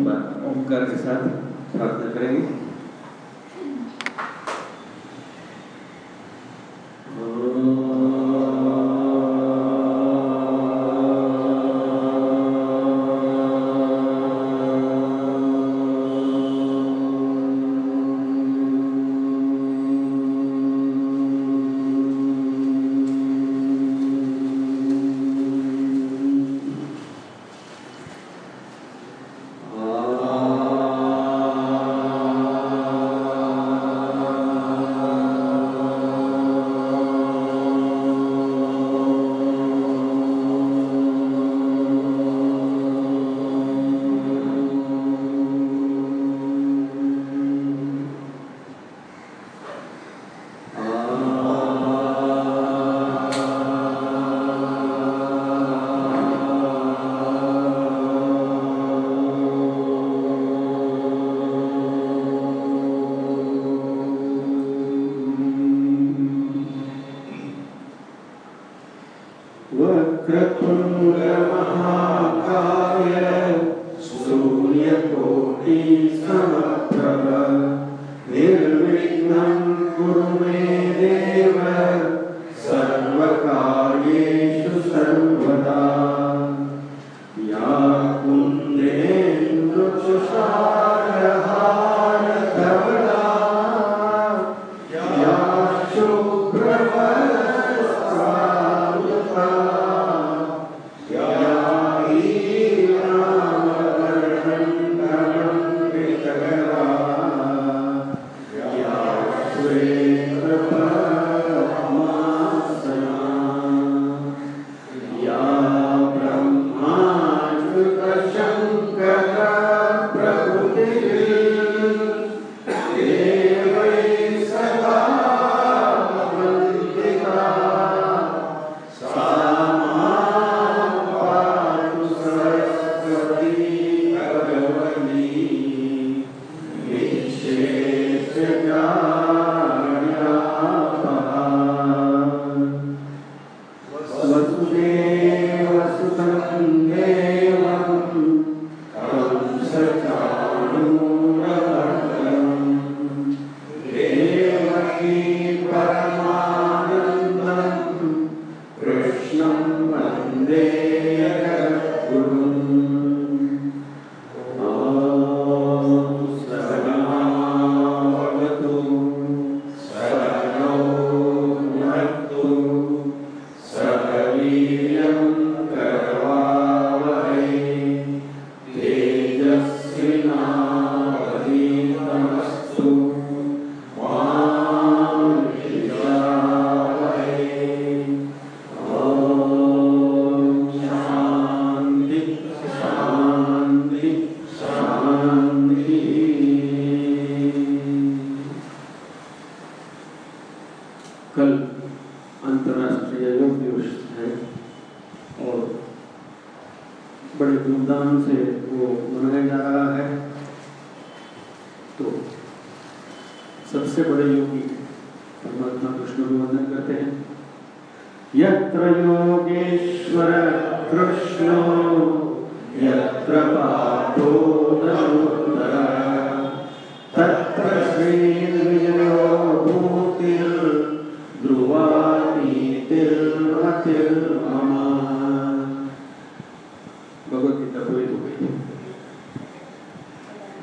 tumba Omkar Kesar, Hartel Brevis,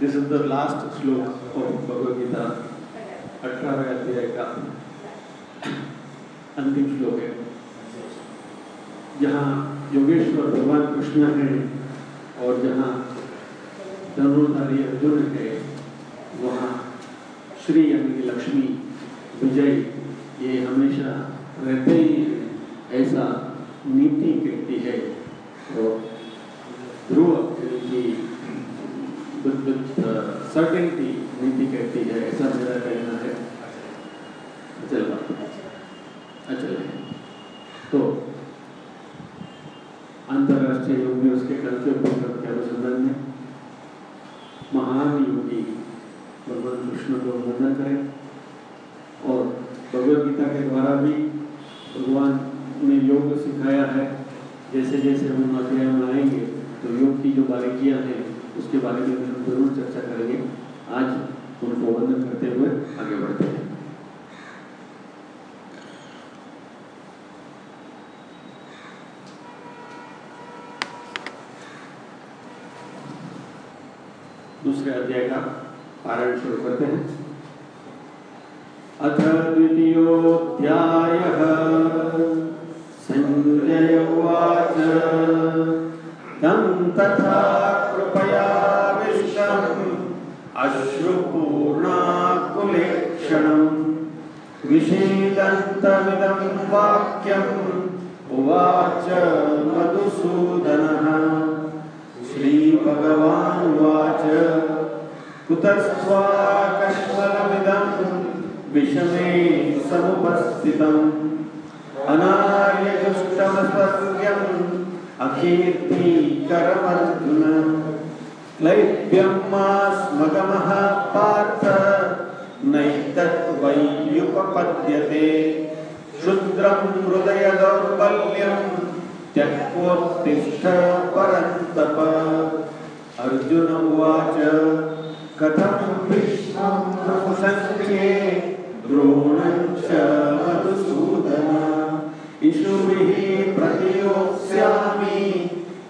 This is the last slok of Bhagavad अठारह अध्याय का अंतिम श्लोक है जहाँ योगेश्वर भगवान कृष्ण है और जहाँ धनुर्धारी अर्जुन है, वहाँ श्री यानी लक्ष्मी विजय, ये हमेशा रहते ही हैं। ऐसा नीति कहती है और मा स्मगमः पार्थ नैतत् वैर्युपद्यते शुद्रं हृदय दौर्बल्यं त्यक्तिष्ठ परन्तप। अर्जुन उवाच कथं भीष्मं न सन्द्रिये द्रोणं च मधुसूदन। इषुभिः प्रतियोत्स्यामि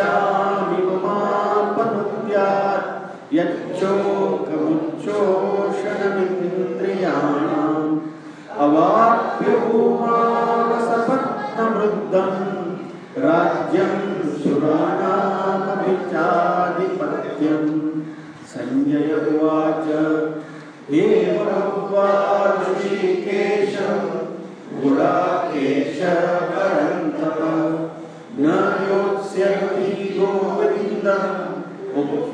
प्रपश्यामि ममापनुद्यात् यच्चोकमुच्चोषणमिन्द्रियाणाम् अवाप्य भूमावसपत्नवृद्धं सुराणामभिचाधिपत्यम् सञ्जय उवाच एवमुक्त्वा गुडाकेश।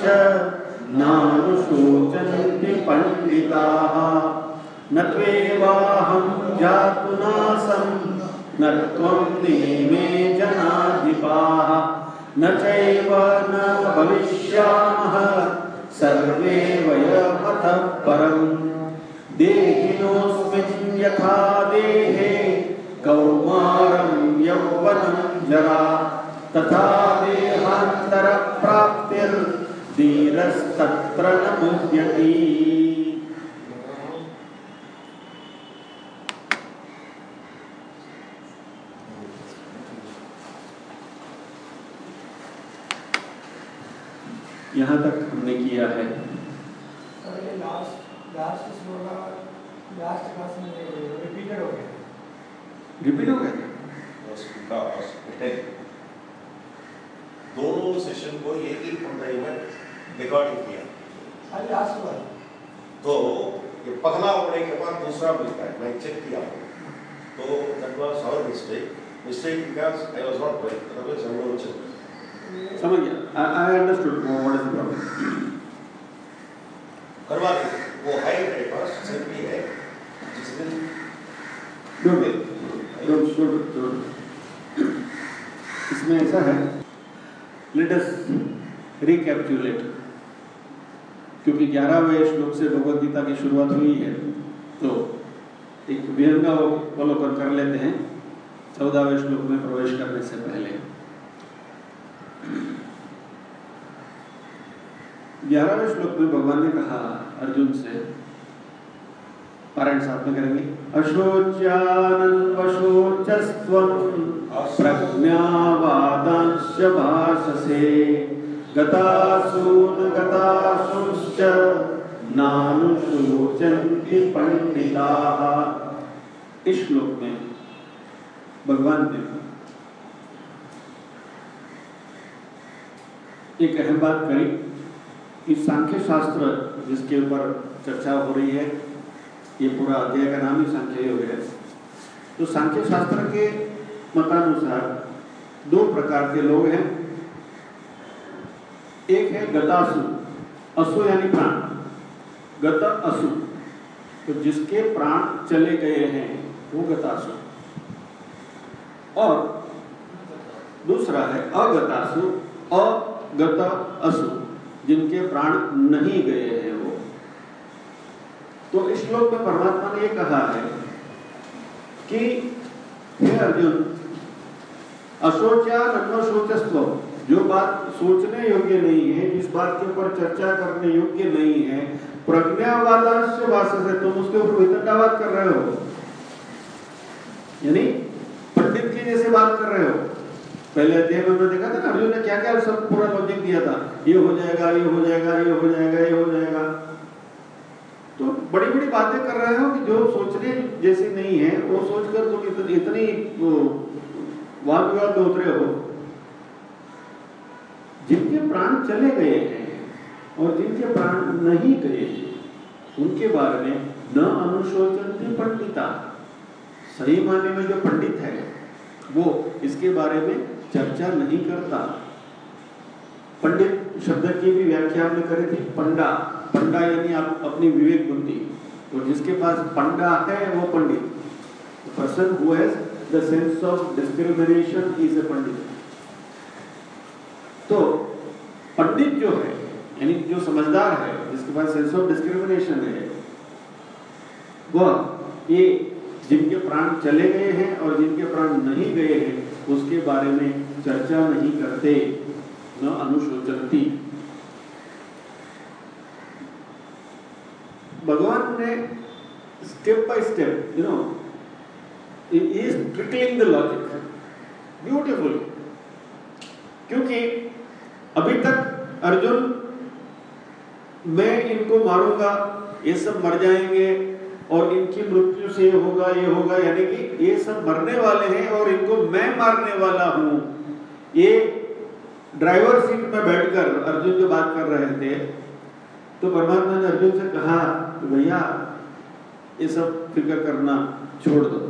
गताशुश्च नानुशोचन्ति पण्डिताः न त्वेवाहं जातु नासं, न त्वं नेमे जनाधिपाः। न चैव न भविष्यामः, सर्वे वयमतः परम्। देहिनोऽस्मिन् यथा देहे, कौमारं यौवनं जरा। तथा देहान्तरप्राप्तिर्धीरस्तत्र न मुह्यति यहाँ तक हमने किया है। अरे last last last class repeated हो गया। रिपीट हो गया. दोनों सेशन को एक ही पंद्रह में रिकॉर्डिंग किया तो ये पहला होने के बाद दूसरा मिलता है मैं चेक किया तो that was our mistake mistake because I was not well otherwise I would check समझ गया I understood what is the problem करवा वो है मेरे पास सेल्फी है जिस दिन don't, don't. इसमें ऐसा है लेट अस रिकैप्चुलेट क्योंकि ग्यारहवें श्लोक से भगवत गीता की शुरुआत हुई है तो एक विहंगावलोकन कर लेते हैं, चौदहवें श्लोक में प्रवेश करने से पहले। ग्यारहवें श्लोक में भगवान ने कहा अर्जुन से, पारायण साथ में करेंगे अशोच्यानन्वशोचस्त्वं प्रज्ञावादांश भाषसे गतासून गतासूश्च नानुशोचन्ति पंडिताः। इस श्लोक में भगवान ने एक अहम बात करी कि सांख्य शास्त्र जिसके ऊपर चर्चा हो रही है, ये पूरा अध्याय का नाम ही सांख्य योग है। तो सांख्य शास्त्र के मतानुसार दो प्रकार के लोग हैं। एक है गतासु असु यानी प्राण। गत असु। तो जिसके प्राण चले गए हैं, वो गतासु और दूसरा है अगतासु अगत असु जिनके प्राण नहीं गए हैं वो। तो इस श्लोक में परमात्मा ने ये कहा है कि हे अर्जुन अशोचा नन्वशोचस्व जो बात सोचने योग्य नहीं है, जिस बात के ऊपर चर्चा करने योग्य नहीं है प्रज्ञावादांश वास से तुम उसके ऊपर वितंडावाद कर रहे हो। यानी पंडित की जैसे बात कर रहे हो। पहले अध्याय में देखा था ना, अर्जुन ने क्या क्या सब पूरा लॉजिक दिया था। ये हो जाएगा, ये हो जाएगा, ये हो जाएगा, ये हो जाएगा। तो बड़ी बड़ी बातें कर रहे हो कि जो सोचने जैसी नहीं है, वो सोचकर तुम इतनी इतनी वाद विवाद में उतरे हो। जिनके प्राण चले गए हैं और जिनके प्राण नहीं गए उनके बारे में न अनुशोचन पंडिता। सही मायने में जो पंडित है, वो इसके बारे में चर्चा नहीं करता। पंडित शब्द की भी व्याख्या हमने करी थी, पंडा। पंडा यानी आप अपनी विवेक बुद्धि। तो जिसके पास पंडा है, वो पंडित। Person who has the sense of discrimination is a pandit तो पंडित जो है, यानी जो समझदार है, जिसके पास सेंस ऑफ़ डिस्क्रिमिनेशन है वह ये जिनके प्राण चले गए हैं और जिनके प्राण नहीं गए हैं, उसके बारे में चर्चा नहीं करते, न अनुशोचनती भगवान ने step by step you know is trickling the logic beautiful क्योंकि अभी तक अर्जुन, मैं इनको मारूँगा, ये सब मर जाएँगे, और इनकी मृत्यु से ये होगा ये होगा, यानी कि ये सब मरने वाले हैं और इनको मैं मारने वाला हूँ। ये ड्राइवर सीट में बैठकर अर्जुन जो बात कर रहे थे तो परमात्मा ने अर्जुन से कहा, भैया, ये सब फ़िक्र करना छोड़ दो।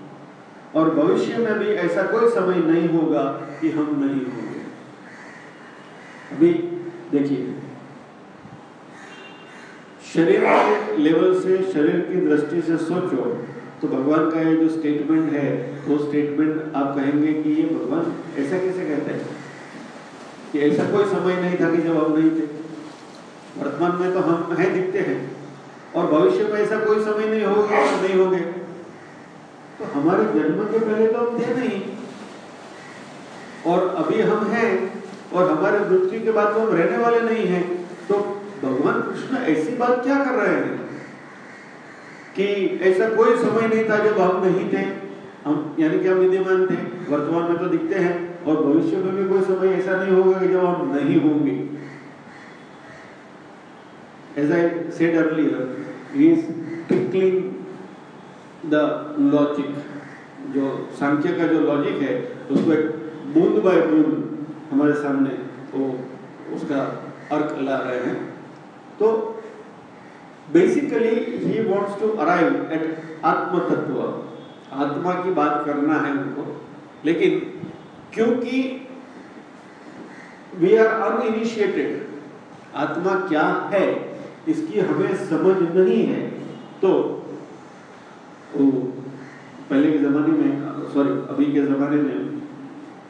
और भविष्य में भी ऐसा कोई समय नहीं होगा कि हम नहीं होंगे। अभी देखिए, शरीर के लेवल से, शरीर की दृष्टि से सोचो तो भगवान का ये जो स्टेटमेंट है, वो स्टेटमेंट आप कहेंगे कि ये भगवान ऐसा कैसे कहते हैं? कि ऐसा कोई समय नहीं था कि जब हम नहीं थे। वर्तमान में तो हम हैं, दिखते हैं। और भविष्य में ऐसा कोई समय नहीं होगा नहीं होंगे। तो हमारे जन्म के पहले तो हम थे नहीं। और अभी हम हैं और हमारे मृत्यु के बाद तो हम रहने वाले नहीं हैं। तो भगवान कृष्ण ऐसी बात क्या कर रहे हैं? कि ऐसा कोई समय नहीं था जब हम नहीं थे। हम यानी कि हम विद्यमान थे वर्तमान में तो दिखते हैं और भविष्य में भी कोई समय ऐसा नहीं होगा कि जब हम नहीं होंगे। As I said earlier, is trickling the logic. जो सांख्य का जो लॉजिक है, उसको एक बूंद बाय बूंद हमारे सामने वो उसका अर्क ला रहे हैं। तो basically he wants to arrive at atma tatva atma की बात करना है उनको। लेकिन क्योंकि वी आर अनइनिशिएटेड आत्मा क्या है, इसकी हमें समझ नहीं है तो वो पहले के ज़माने में सॉरी अभी के ज़माने में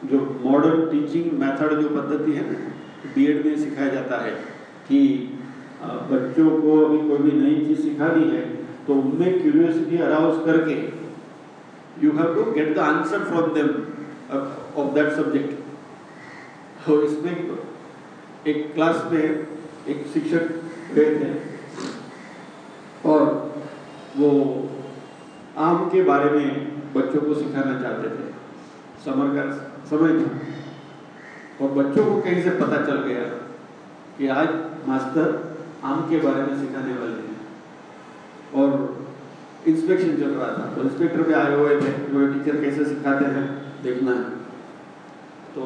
जो मॉडर्न टीचिंग मेथड जो पद्धति है ना बीएड में सिखाया जाता है कि बच्चों को अभी कोई भी नई चीज़ सिखानी है तो उनमें क्यूरियोसिटी अराउज करके you have to get the answer from them of that subject तो इसमें एक क्लास में एक शिक्षक गए थे और वो आम के बारे में बच्चों को सिखाना चाहते थे। समर का समय था। और बच्चों को कहीं से पता चल गया कि आज मास्टर आम के बारे में सिखाने वाले हैं। और इंस्पेक्शन चल रहा था। तो इंस्पेक्टर भी आए हुए थे वो टीचर कैसे सिखाते हैं, देखना है। तो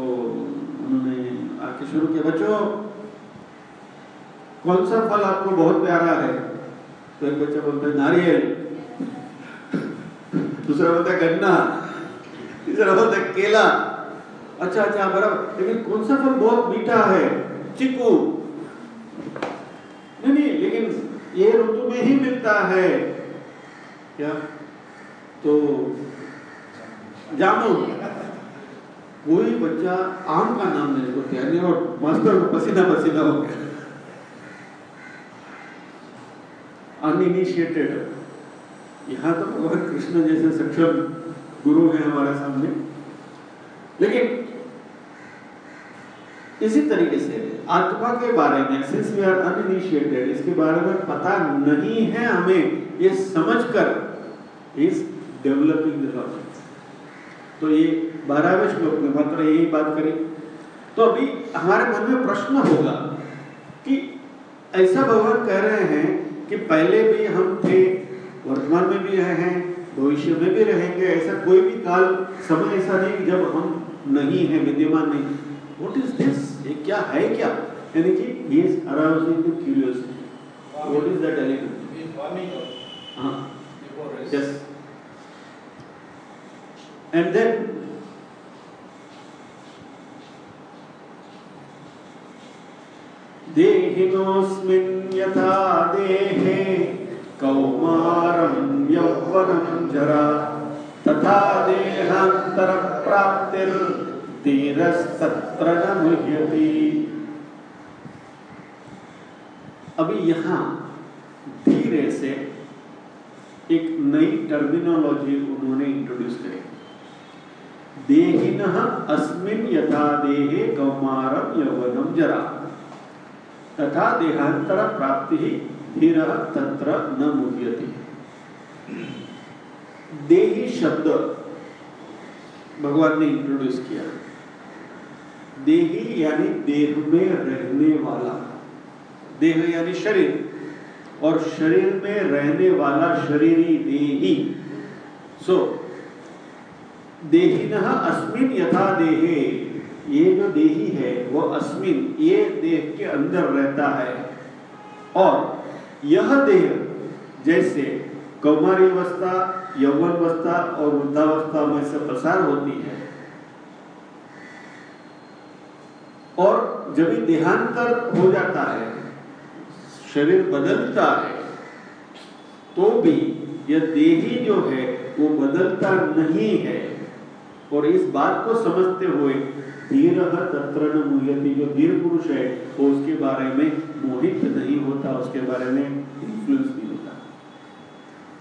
उन्होंने आके शुरू किया। बच्चों, कौन सा फल आपको बहुत प्यारा है? तो एक बच्चा बोलता है, नारियल। दूसरा बोलता है गन्ना, तीसरा बोलता है केला। अच्छा अच्छा बराबर। लेकिन कौन सा फल बहुत मीठा है? चिकू। नहीं नहीं, लेकिन ये ऋतु में ही मिलता है। क्या? तो जामुन। कोई बच्चा आम का नाम नहीं को तैयार नहीं, और मास्टर को पसीना पसीना हो गया। अनइनिशिएटेड यहाँ तो भगवान कृष्ण जैसे सक्षम गुरु है हमारे सामने। लेकिन इसी तरीके से आत्मा के बारे में सिंस वी आर अनइनिशिएटेड इसके बारे में पता नहीं है हमें, ये समझकर इज़ डेवलपिंग तो ये बारहवें श्लोक में मात्र यही बात करी। तो अभी हमारे मन में प्रश्न होगा कि ऐसा भगवान कह रहे हैं कि पहले भी हम थे वर्तमान में भी रहे हैं भविष्य में भी रहेंगे ऐसा कोई भी काल समय ऐसा नहीं जब हम नहीं है विद्यमान नहीं। व्हाट इज़ दिस ये क्या है क्या? यानी कि he is arousing the curiosity what is that element हाँ। यस एंड देन देहिनोऽस्मिन् यथा अभी यहाँ धीरे से एक नई टर्मिनोलॉजी उन्होंने इंट्रोड्यूस करी। देहिन अस्मिन यथा देहे कौमारम यौवनम जरा। तथा देहांतर प्राप्ति ही धीर तत्र न मुह्यति। देही शब्द भगवान ने इंट्रोड्यूस किया। देही यानी देह में रहने वाला। देह यानी शरीर। और शरीर में रहने वाला शरीरी देही। सो देही अस्मिन यथा देहे। ये जो देही है, वो अस्मिन, ये देह के अंदर रहता है। और यह देह जैसे कौमारी अवस्था, यौवन अवस्था और वृद्धावस्था में से प्रसार होती है। और जब देहांतर हो जाता है, शरीर बदलता है तो भी यह देही जो है, वो बदलता नहीं है। और इस बात को समझते हुए जो पुरुष है, वो उसके बारे में मोहित नहीं होता, उसके बारे में इन्फ्लुएंस नहीं होता।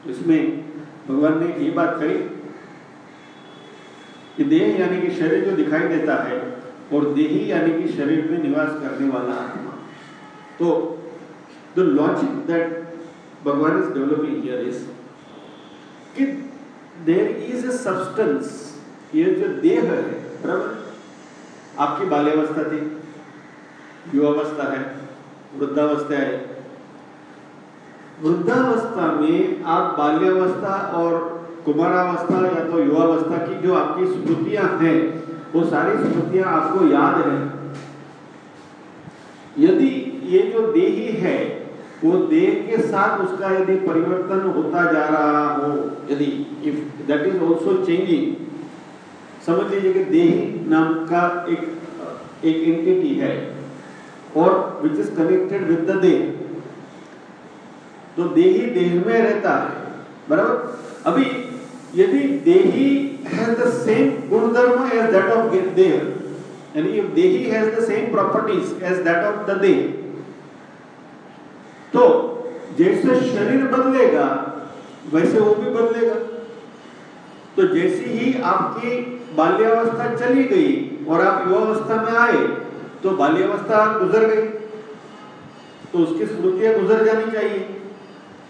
इसमें भगवान ने ये बात कही कि देह यानी कि शरीर जो दिखाई देता है और देही यानी कि शरीर में निवास करने वाला आत्मा। तो the logic that Bhagwan is developing here is कि देर इज़ ए सब्सटेंस ये जो देह है, बराबर? आपकी बाल्यावस्था थी, युवावस्था है, वृद्धावस्था है। वृद्धावस्था में आप बाल्यावस्था और कुमारावस्था या तो युवावस्था की जो आपकी स्मृतियाँ हैं वो सारी स्मृतियाँ आपको याद है। यदि ये जो देही है, वो देह के साथ उसका यदि परिवर्तन होता जा रहा हो, यदि if that is also changing समझ लीजिए कि देही नाम का एक एक एंटिटी है और which is connected with the deh. तो देही देह में रहता है, बराबर? अभी यदि देही has the same gundharma as that of deh यानी if dehi has the same properties as that of the deh तो जैसे शरीर बदलेगा, वैसे वो भी बदलेगा। तो जैसी ही आपकी बाल्यावस्था चली गई और आप युवावस्था में आए तो बाल्यावस्था गुजर गई। तो उसकी स्मृतियाँ गुजर जानी चाहिए।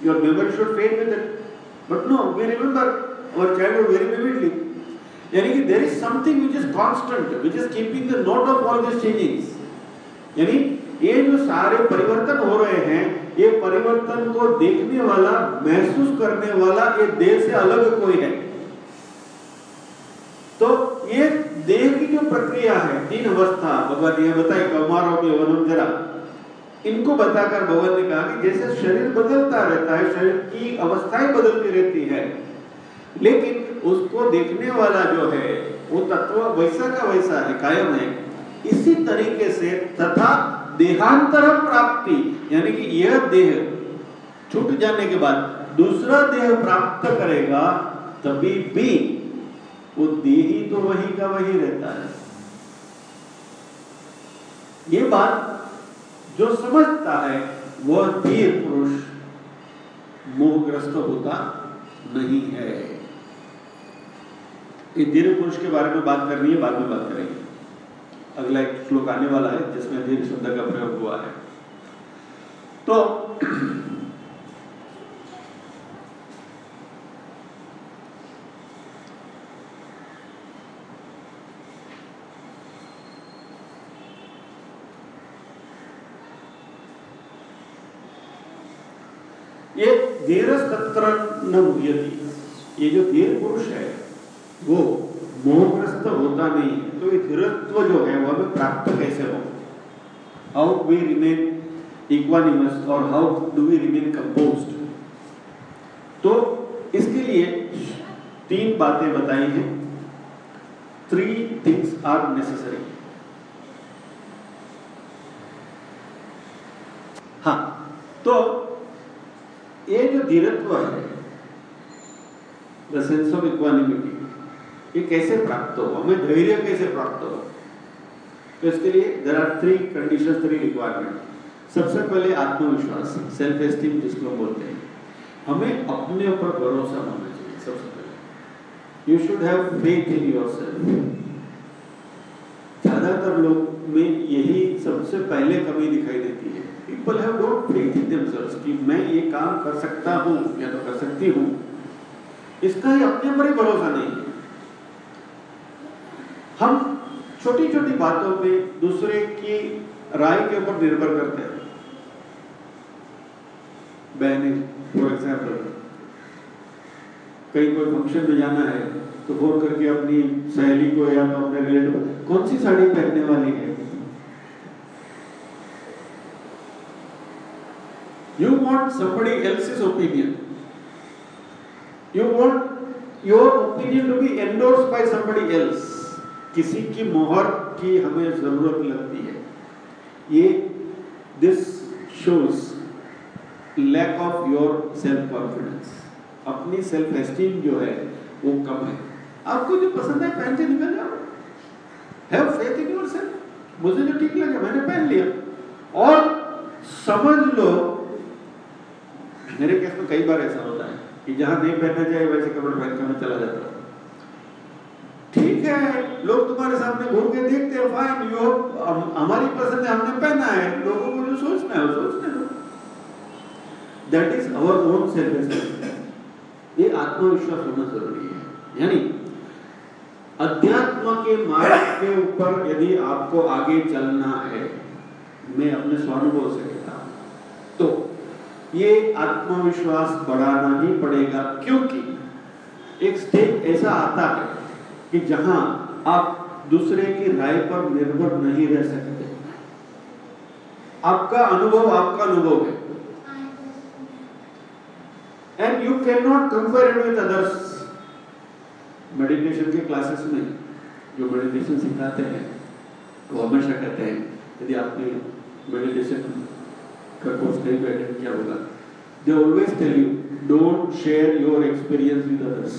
Your memory should fade with it but no we remember our childhood very vividly यानी कि there is something which is constant which is keeping the note of all this changings यानी ये जो सारे परिवर्तन हो रहे हैं, ये परिवर्तन को देखने वाला, महसूस करने वाला ये देह से अलग कोई है। तो ये देह की जो प्रक्रिया है, तीन अवस्था, भगवान ने बताई, कौमारों के वनम जरा। इनको बताकर भगवान ने कहा कि जैसे शरीर बदलता रहता है, शरीर की अवस्थाएँ बदलती रहती है। लेकिन उसको देखने वाला जो है, वो तत्व वैसा का वैसा है, कायम है। इसी तरीके से तथा देहांतर प्राप्ति, यानी कि यह देह छूट जाने के बाद दूसरा देह प्राप्त करेगा, तभी भी वो देही तो वही का वही रहता है। ये बात जो समझता है, वह धीर पुरुष मोहग्रस्त होता नहीं है। ये पुरुष के बारे में बात करनी है, बाद में बात करेंगे। अगला एक श्लोक आने वाला है, जिसमें धीर शब्द का प्रयोग हुआ है। तो ये धीरज तत्र न ये जो धीर पुरुष है वो मोहग्रस्त होता नहीं है। तो ये धीरत्व जो है, वो हमें प्राप्त कैसे हो? हाउ वी रिमेन इक्वानिमस और how do we remain composed तो इसके लिए तीन बातें बताई हैं। थ्री थिंग्स आर नेसेसरी हाँ तो ये जो धीरत्व है द सेंस ऑफ़ इक्वानिमिटी ये कैसे प्राप्त हो? हमें धैर्य कैसे प्राप्त हो? तो इसके लिए there are three condition three requirement सबसे पहले आत्मविश्वास सेल्फ एस्टीम जिसको हम बोलते हैं। हमें अपने ऊपर भरोसा होना चाहिए, सबसे पहले। You should have faith in yourself ज़्यादातर लोग में यही सबसे पहले कमी दिखाई देती है। People have don't faith in themselves कि मैं ये काम कर सकता हूँ या तो कर सकती हूँ। इसका ही अपने ऊपर ही भरोसा नहीं है। हम छोटी छोटी बातों पे दूसरे की राय के ऊपर निर्भर करते हैं बहने फॉर एग्ज़ाम्पल कहीं कोई फ़ंक्शन में जाना है तो फ़ोन करके अपनी सहेली को या तो अपने रिलेटिव कौन सी साड़ी पहनने वाली है You want somebody else's opinion. You want your opinion to be endorsed by somebody else. किसी की मोहर की हमें ज़रूरत लगती है। ये this shows lack of your self confidence अपनी सेल्फ एस्टीम जो है, वो कम है। आपको जो पसंद है, पहन के निकल जाओ। Have faith in yourself मुझे जो ठीक लगे, मैंने पहन लिया। और समझ लो, मेरे केस में कई बार ऐसा होता है कि जहाँ नहीं पहनना चाहिए वैसे कपड़े पहन कर मैं चला जाता ठीक है, लोग तुम्हारे सामने घूम के देखते हैं फाइन यू हमारी पसंद है हमने पहना है, लोगों को जो सोचना है सोचने दो that is our own self ये आत्मविश्वास होना ज़रूरी है। यानी, अध्यात्म के मार्ग के ऊपर यदि आपको आगे चलना है, मैं अपने स्वानुभव से कहता हूँ तो ये आत्मविश्वास बढ़ाना ही पड़ेगा, क्योंकि एक स्टेज ऐसा आता है कि जहाँ आप दूसरे की राय पर निर्भर नहीं रह सकते। आपका अनुभव आपका अनुभव है। And you can not compare it with others meditation के क्लासेस में जो मेडिटेशन सिखाते हैं, वो हमेशा कहते हैं, यदि आपने मेडिटेशन का कोर्स पे अटेंड किया होगा? They always tell you don't share your experience with others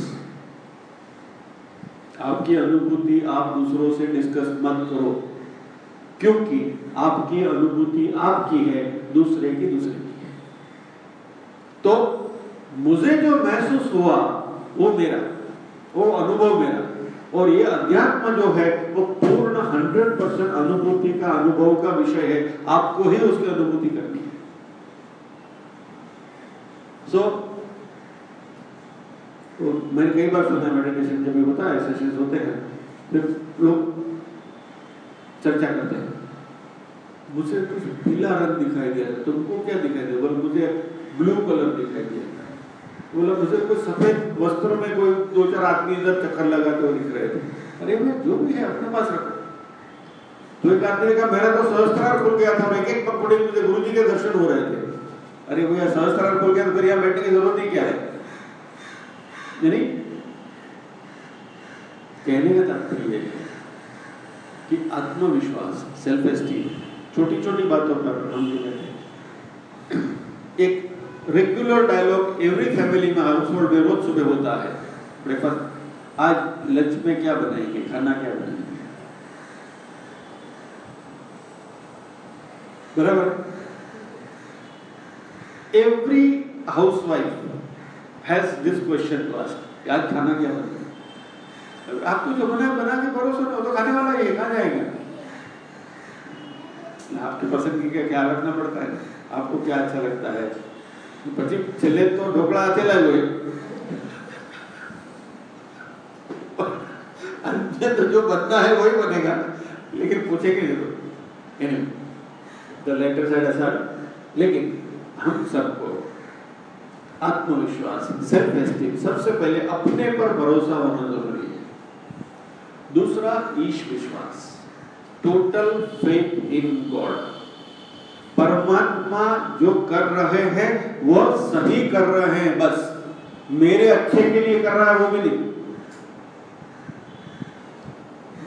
आपकी अनुभूति आप दूसरों से डिस्कस मत करो। क्योंकि आपकी अनुभूति आपकी है दूसरे की दूसरे की है। तो मुझे जो महसूस हुआ वो मेरा वो अनुभव मेरा। और ये अध्यात्म जो है वो पूर्ण हंड्रेड परसेंट अनुभूति का अनुभव का विषय है। आपको ही उसकी अनुभूति करनी है। सो so, तो मैंने कई बार सुना मेडिटेशन जब भी होता है सेशंस होते हैं फिर लोग चर्चा करते हैं। मुझे कुछ पीला रंग दिखाई दिया था तुमको क्या दिखाई दिया? बोले, मुझे ब्लू कलर दिखाई दिया। बोला, मुझे कोई सफ़ेद वस्त्र में कोई दो चार आदमी इधर चक्कर लगाते हुए दिख रहे थे। अरे भैया, जो भी है, अपने पास रखो। तो एक आदमी ने कहा, मेरा तो सहस्त्रार खुल गया था एक एक पकड़े मुझे गुरु जी के दर्शन हो रहे थे। अरे भैया, सहस्त्रार खुल गया तो फिर यहाँ बैठने की ज़रूरत ही क्या है? यानी कहने का तात्पर्य है कि आत्मविश्वास सेल्फ एस्टीम छोटी छोटी बातों पर हम जो कहते हैं। एक रेगुलर डायलॉग एवरी फैमिली में हाउस होल्ड में रोज सुबह होता है। ब्रेकफास्ट आज लंच में क्या बनाएँगे, खाना क्या बनाएँगे? बराबर? Every housewife has this question to ask आज खाना क्या बनेगा आपको जो बना बना के परोसो ना तो खाने वाला ही खा जाएगा आपके पसंद का ख्याल रखना पड़ता है आपको क्या अच्छा लगता है પછી છેલ્લે તો ઢોકળા હાથે લાગ્યો अंदर तो जो बनना है वही बनेगा लेकिन पूछेंगे नहीं तो द लेटर साइड असर लेकिन हम सबको आत्मविश्वास सेल्फ एस्टीम सबसे पहले अपने पर भरोसा होना ज़रूरी है। दूसरा, ईश विश्वास। टोटल फेथ इन गॉड परमात्मा जो कर रहे हैं, वो सही कर रहे हैं, बस। मेरे अच्छे के लिए कर रहा है, वो भी नहीं।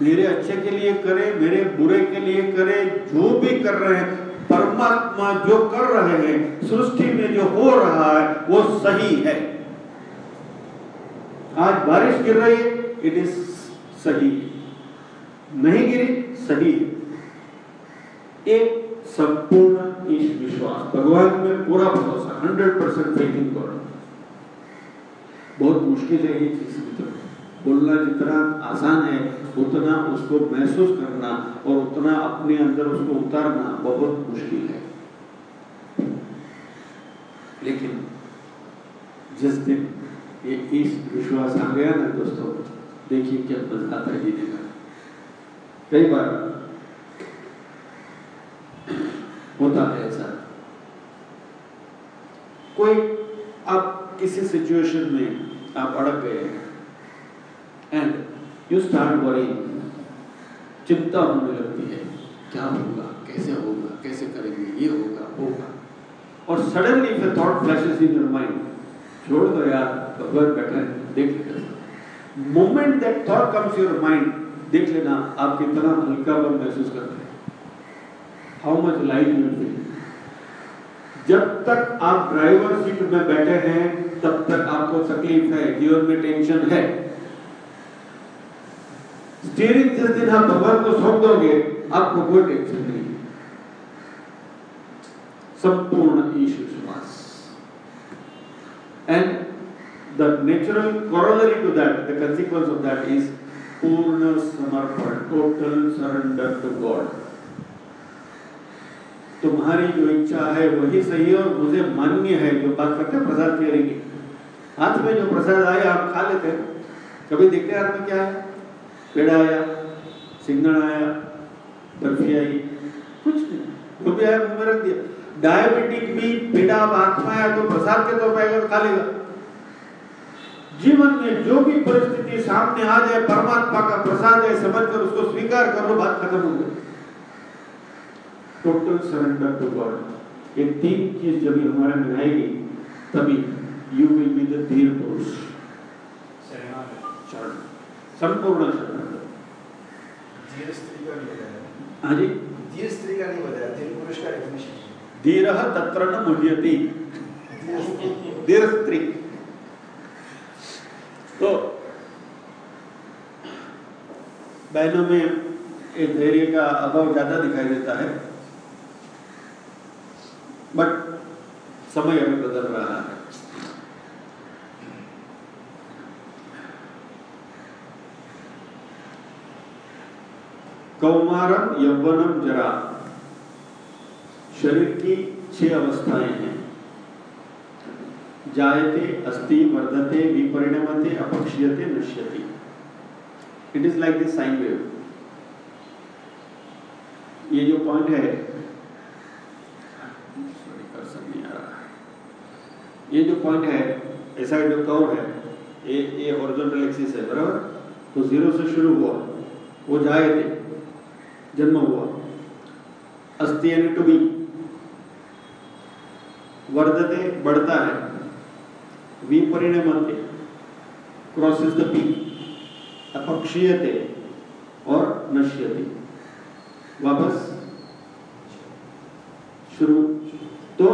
मेरे अच्छे के लिए करे, मेरे बुरे के लिए करे, जो भी कर रहे हैं परमात्मा जो कर रहे हैं, सृष्टि में जो हो रहा है, वो सही है। आज बारिश गिर रही है इट इज़ सही। नहीं गिरी, सही एक संपूर्ण विश्वास। भगवान में पूरा भरोसा हंड्रेड परसेंट फेथ गॉड बहुत मुश्किल है ये चीज़। मित्र बोलना जितना आसान है, उतना उसको महसूस करना और उतना अपने अंदर उसको उतारना बहुत मुश्किल है। लेकिन जिस दिन ये ईश विश्वास आ गया ना दोस्तों, देखिए क्या मज़ा आता है जीने का। कई बार होता है ऐसा। कोई आप किसी सिचुएशन में आप अड़क गए हैं एंड यू स्टार्ट वरिंग चिंता होने लगती है, क्या होगा, कैसे होगा, कैसे करेंगे, ये होगा होगा। और suddenly if thought flashes in your mind छोड़ दो यार, भगवान बैठा देख लेते moment that thought comes your mind देख लेना आप कितना हल्का हल्कापन महसूस करते हैं। How much light you feel जब तक आप ड्राइवर सीट में बैठे हैं, तब तक आपको तकलीफ़ है जीवन में टेंशन है। स्टीयरिंग जिस दिन आप भगवान को सौंप दोगे आपको कोई टेंशन नहीं। संपूर्ण ईश विश्वास and the natural corollary to that, the consequence of that is पूर्ण समर्पण total surrender to God. तुम्हारी जो इच्छा है वही सही और मुझे मान्य है। जो बात करते हैं प्रसाद फेरी की हाथ में जो प्रसाद आया आप खा लेते हैं। कभी देखते हैं हाथ में क्या है? पेड़ा आया सिंगड़ आया बर्फ़ी आई कुछ नहीं। जो भी मुँह में रख दिया। डायबिटिक भी पीड़ा हाथ में आया तो प्रसाद के तौर पर आएगा तो खा लेगा। जीवन में जो भी परिस्थिति सामने आ जाए परमात्मा का प्रसाद है समझकर उसको स्वीकार कर लो बात खत्म हो गई। टोटल सरेंडर टू गॉड ये तीन चीज़ जब हमारे में आएगी तभी यू विल बी द धीर पुरुष शरण संपूर्ण हाँ जी। धीर स्त्री का नहीं बताया धीर पुरुष का डेफिनेशन धीर तत्र न मुह्यति। धीर स्त्री। तो बहनों में ये धैर्य का अभाव ज़्यादा दिखाई देता है बट समय अभी बदल रहा है। कौमारम यौवनम जरा। शरीर की छह अवस्थाएँ हैं। जायते, अस्ति, वर्धते, विपरिणमते, अपक्षीयते, नश्यति। It is like this sine wave ये जो पॉइंट है ये जो पॉइंट है, ऐसा जो कर्व है, ये ये हॉरिजॉन्टल एक्सिस है, बराबर? तो ज़ीरो से शुरू हुआ। वो जायते। जन्म हुआ। अस्ति यानी टू बी वर्धते बढ़ता है। विपरिणमते क्रॉसेस द पीक अपक्षीयते और नश्यते। वापस शुरू। तो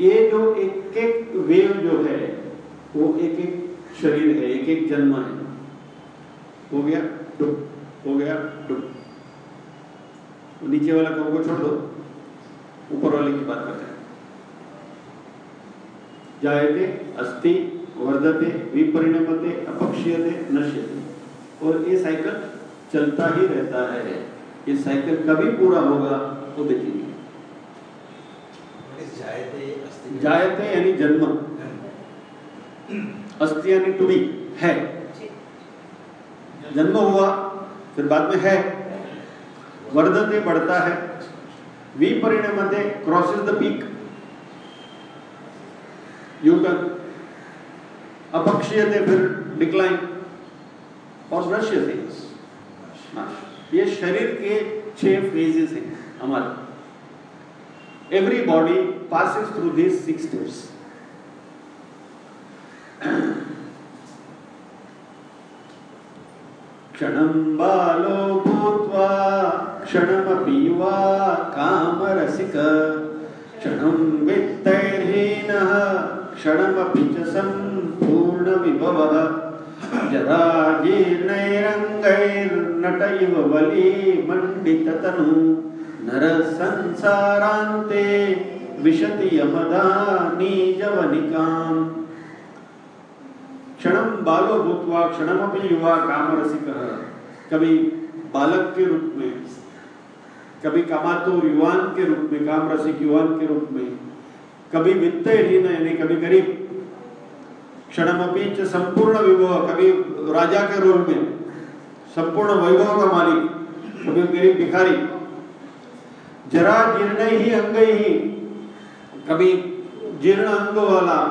ये जो एक एक वेव जो है, वो एक एक शरीर है एक एक जन्म है। हो गया, डुब। हो गया, डुब। नीचे वाला कौ को छोड़ दो। ऊपर वाले की बात करते हैं। जायते अस्ति वर्धते विपरिणमते अपक्षीयते नश्यते। और ये साइकिल चलता ही रहता है। ये साइकिल कभी पूरा होगा वो देखेंगे। जायते यानी जन्म। अस्थि यानी टू बी है। जन्म हुआ फिर बाद में है। वर्धते बढ़ता है विपरिणमते crosses the peak. U turn अपक्षीयते फिर डिक्लाइन और नश्यते ये शरीर के छह फेजेस हैं हमारे। Everybody passes through this six steps. क्षणं बालो भूत्वा क्षणमपि युवा कामरसिक। क्षणं वित्तैर्हीनः क्षणमपि च सम्पूर्णविभवः। जरा जीर्णैरङ्गैर्नट इव बलिमण्डिततनु नरसंसारान्ते विशति यमदानी जवनिकाम् क्षणम बालो भूतवा, क्षणमपि युवा कामरसिक। कभी बालक के रूप में कभी कामातुर युवान के रूप में, कामरसिक युवान के रूप में कभी वित्तहीन यानी कभी गरीब, क्षणमपि च संपूर्ण विभव कभी राजा के रूप में, संपूर्ण वैभव का मालिक कभी गरीब भिखारी। जरा जीर्ण ही अंग ही कभी जीर्ण अंग वाला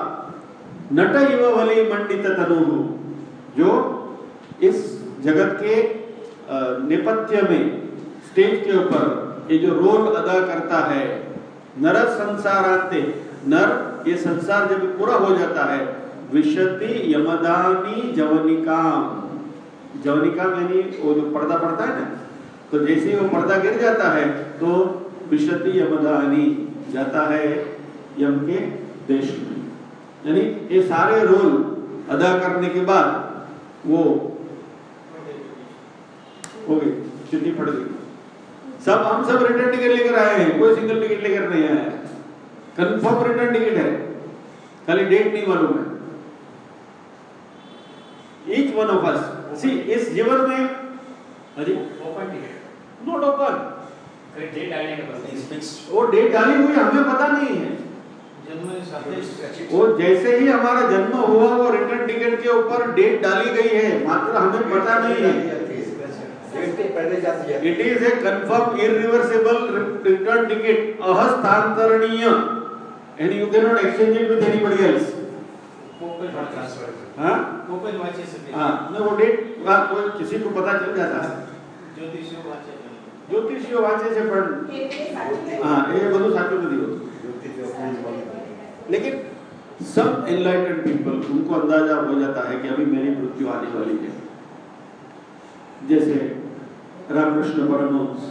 नट युव वली मंडित तनु जो इस जगत के नेपथ्य में स्टेज के ऊपर, ये जो रोल अदा करता है, नर संसारांते, नर, ये संसार जब पूरा हो जाता है, विशति यमदानी जवनिकाम। जवनिकाम यानी वो जो पर्दा पड़ता है ना तो जैसे ही वो पर्दा गिर जाता है तो विशति यमदानी जाता है, यम के देश में। यानी ये सारे रोल अदा करने के बाद वो हो गई चिट्ठी फट गई। सब हम सब रिटर्न टिकट लेकर आए हैं कोई सिंगल टिकट लेकर नहीं आया। है कंफर्म रिटर्न टिकट है। खाली डेट नहीं मालूम है। Each one of us see इस जीवन में अरे ओपन टिकट नॉट ओपन अरे डेट डालने के बाद It's fixed. वो डेट डाली हुई हमें पता नहीं है। वो जैसे ही हमारा जन्म हुआ वो रिटर्न टिकट के ऊपर डेट डाली गई है मात्र हमें पता नहीं है डेट के पहले जाती है it is a confirm irreversible return ticket अहस्तांतरणीय and you can not exchange it with anybody else mobile transfer हाँ मोबाइल वाचे से हाँ नहीं वो डेट का कोई किसी को पता चल जाता है જ્યોતિષીઓ વાંચે છે જ્યોતિષીઓ વાંચે છે પણ હા એ બધું સાચું નથી હોતું लेकिन सब एनलाइटेड पीपल उनको अंदाज़ा हो जाता है कि अभी मेरी मृत्यु आने वाली है। जैसे रामकृष्ण परमहंस,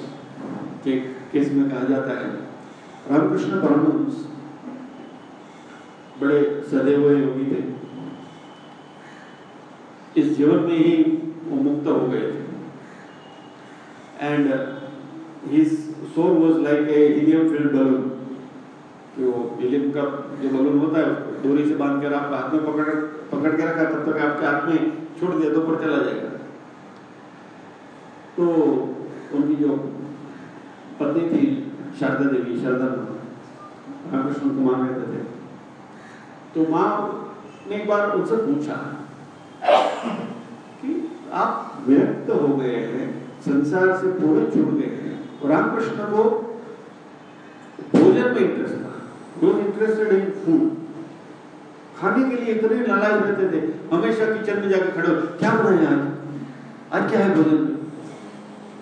के केस में कहा जाता है, रामकृष्ण परमहंस बड़े सदे हुए योगी थे। इस जीवन में ही वो मुक्त हो गए थे। And his soul was like a helium filled balloon कि वो हीलियम का जो बलून होता है उसको डोरी से बाँध कर आप हाथ में पकड़ पकड़ के रखा, तब तक आपके हाथ में छोड़ दिया तो ऊपर चला जाएगा। तो उनकी जो पत्नी थी, शारदा देवी, शारदा रामकृष्ण को माँ थे। तो माँ ने एक बार उनसे पूछा कि आप विरक्त हो गए हैं, संसार से पूरे छूट गए हैं, और रामकृष्ण को भोजन में इंटरेस्ट था। वॉज़ इंटरेस्टेड इन फ़ूड खाने के लिए इतने लालायत रहते थे। हमेशा किचन में जाके खड़े हो। क्या बनाए आज आज क्या है भोजन? में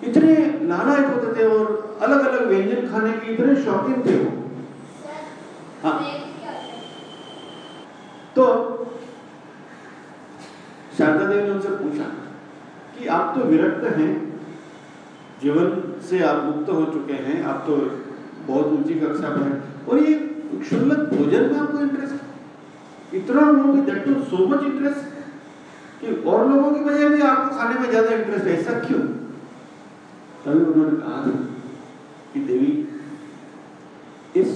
इतने लालायत होते थे और अलग अलग व्यंजन खाने के इतने शौकीन थे वो। हाँ। तो शारदा देवी ने उनसे पूछा कि आप तो विरक्त हैं। जीवन से आप मुक्त हो चुके हैं। आप तो बहुत ऊँची कक्षा पर हैं। और ये क्षुल्लक भोजन में आपको इंटरेस्ट इतना लोग that too so much interest कि और लोगों की बजाय भी आपको खाने में ज़्यादा इंटरेस्ट है, ऐसा क्यों? तभी उन्होंने कहा कि देवी, इस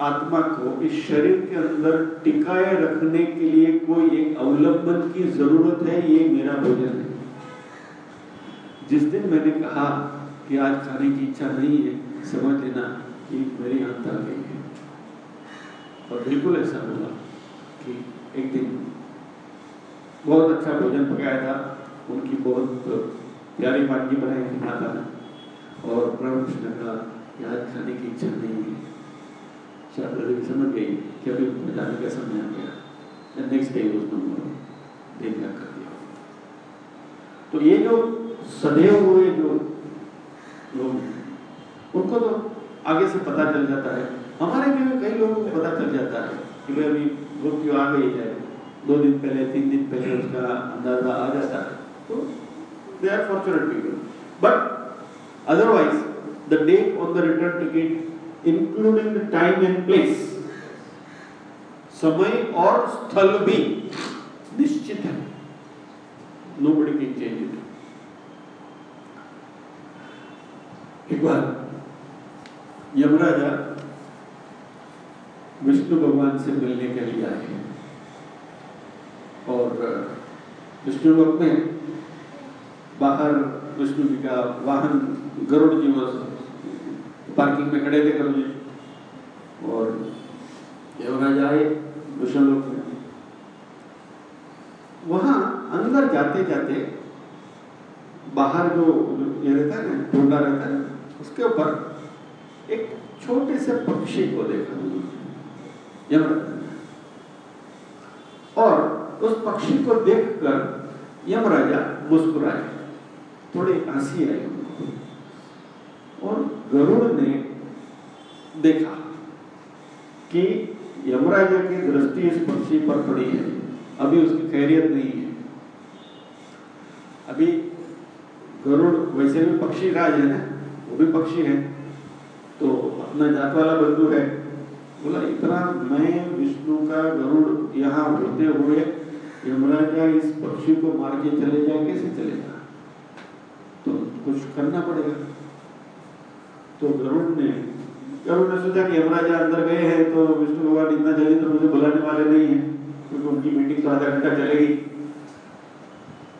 आत्मा को, इस शरीर के अंदर टिकाए रखने के लिए कोई एक अवलंबन की ज़रूरत है, ये मेरा भोजन है। जिस दिन मैंने कहा कि आज खाने की इच्छा नहीं है, समझ लेना कि मेरी अंत आ गई। और बिल्कुल ऐसा हुआ कि एक दिन बहुत अच्छा भोजन पकाया था। उनकी बहुत प्यारी वानगी बनाई थी माता ने। और प्रभु कृष्ण का आज खाने की इच्छा नहीं है। देवी समझ गई कि अभी जाने का समय आ गया। नेक्स्ट डे उस नंबर दिन कर दिया। तो ये जो सदैव हुए जो लोग उनको तो आगे से पता चल जाता है हमारे में कई लोगों को पता चल जाता है कि भाई अभी मृत्यु आ गई है। दो दिन पहले, तीन दिन पहले उसका अंदाज़ा आ जाता है। तो they are fortunate people but otherwise the date on the return ticket including the time and place समय और स्थल भी निश्चित है। नो बड़ी कैन चेंज इट एक बार यमराजा विष्णु भगवान से मिलने के लिए आए और विष्णु लोक में बाहर विष्णु जी का वाहन गरुड़ जी वो पार्किंग में खड़े थे गरुड़ जी। और यमराज आए विष्णु लोक में। वहाँ अंदर जाते जाते बाहर जो ये रहता है ना टोंडा रहता है उसके ऊपर एक छोटे से पक्षी को देखा। और उस पक्षी को देखकर यमराजा मुस्कुराए, थोड़ी हँसी आई। और गरुड़ ने देखा कि यमराजा की दृष्टि इस पक्षी पर पड़ी है। अभी उसकी खैरियत नहीं है। अभी गरुड़ वैसे भी पक्षी राज है ना वो भी पक्षी है तो अपना जात वाला बंधु है। बोला, इतना मैं विष्णु का गरुड़ यहाँ होते हुए यमराजा इस पक्षी को मार के चले जाए, कैसे चलेगा तो कुछ करना पड़ेगा। तो गरुड़ ने गरुड़ ने सोचा कि यमराजा अंदर गए हैं तो विष्णु भगवान इतना जल्दी तो मुझे बुलाने वाले नहीं है, क्योंकि उनकी मीटिंग तो आधा घंटा चलेगी।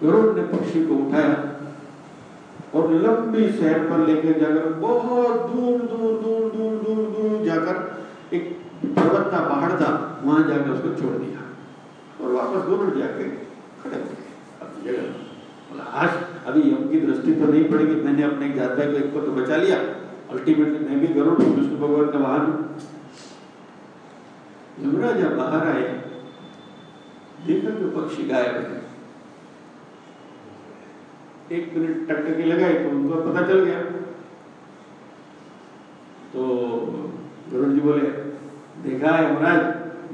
गरुड़ ने पक्षी को उठाया और लंबी शहर पर लेकर जाकर, बहुत दूर दूर दूर दूर दूर दूर जाकर एक पर्वत था पहाड़ था, वहाँ जाकर उसको छोड़ दिया। और वापस गरुड़ जाके खड़े हो गए। आज अभी यम की दृष्टि तो नहीं पड़ेगी, मैंने अपने जात को एक को तो बचा लिया। अल्टीमेटली मैं भी हूँ विष्णु भगवान का वाहन हूँ यमराजा बाहर आए। देखा कि पक्षी गायब है। एक मिनट टकटकी लगाई तो उनको पता चल गया। तो गरुड़ जी बोले देखा है यमराज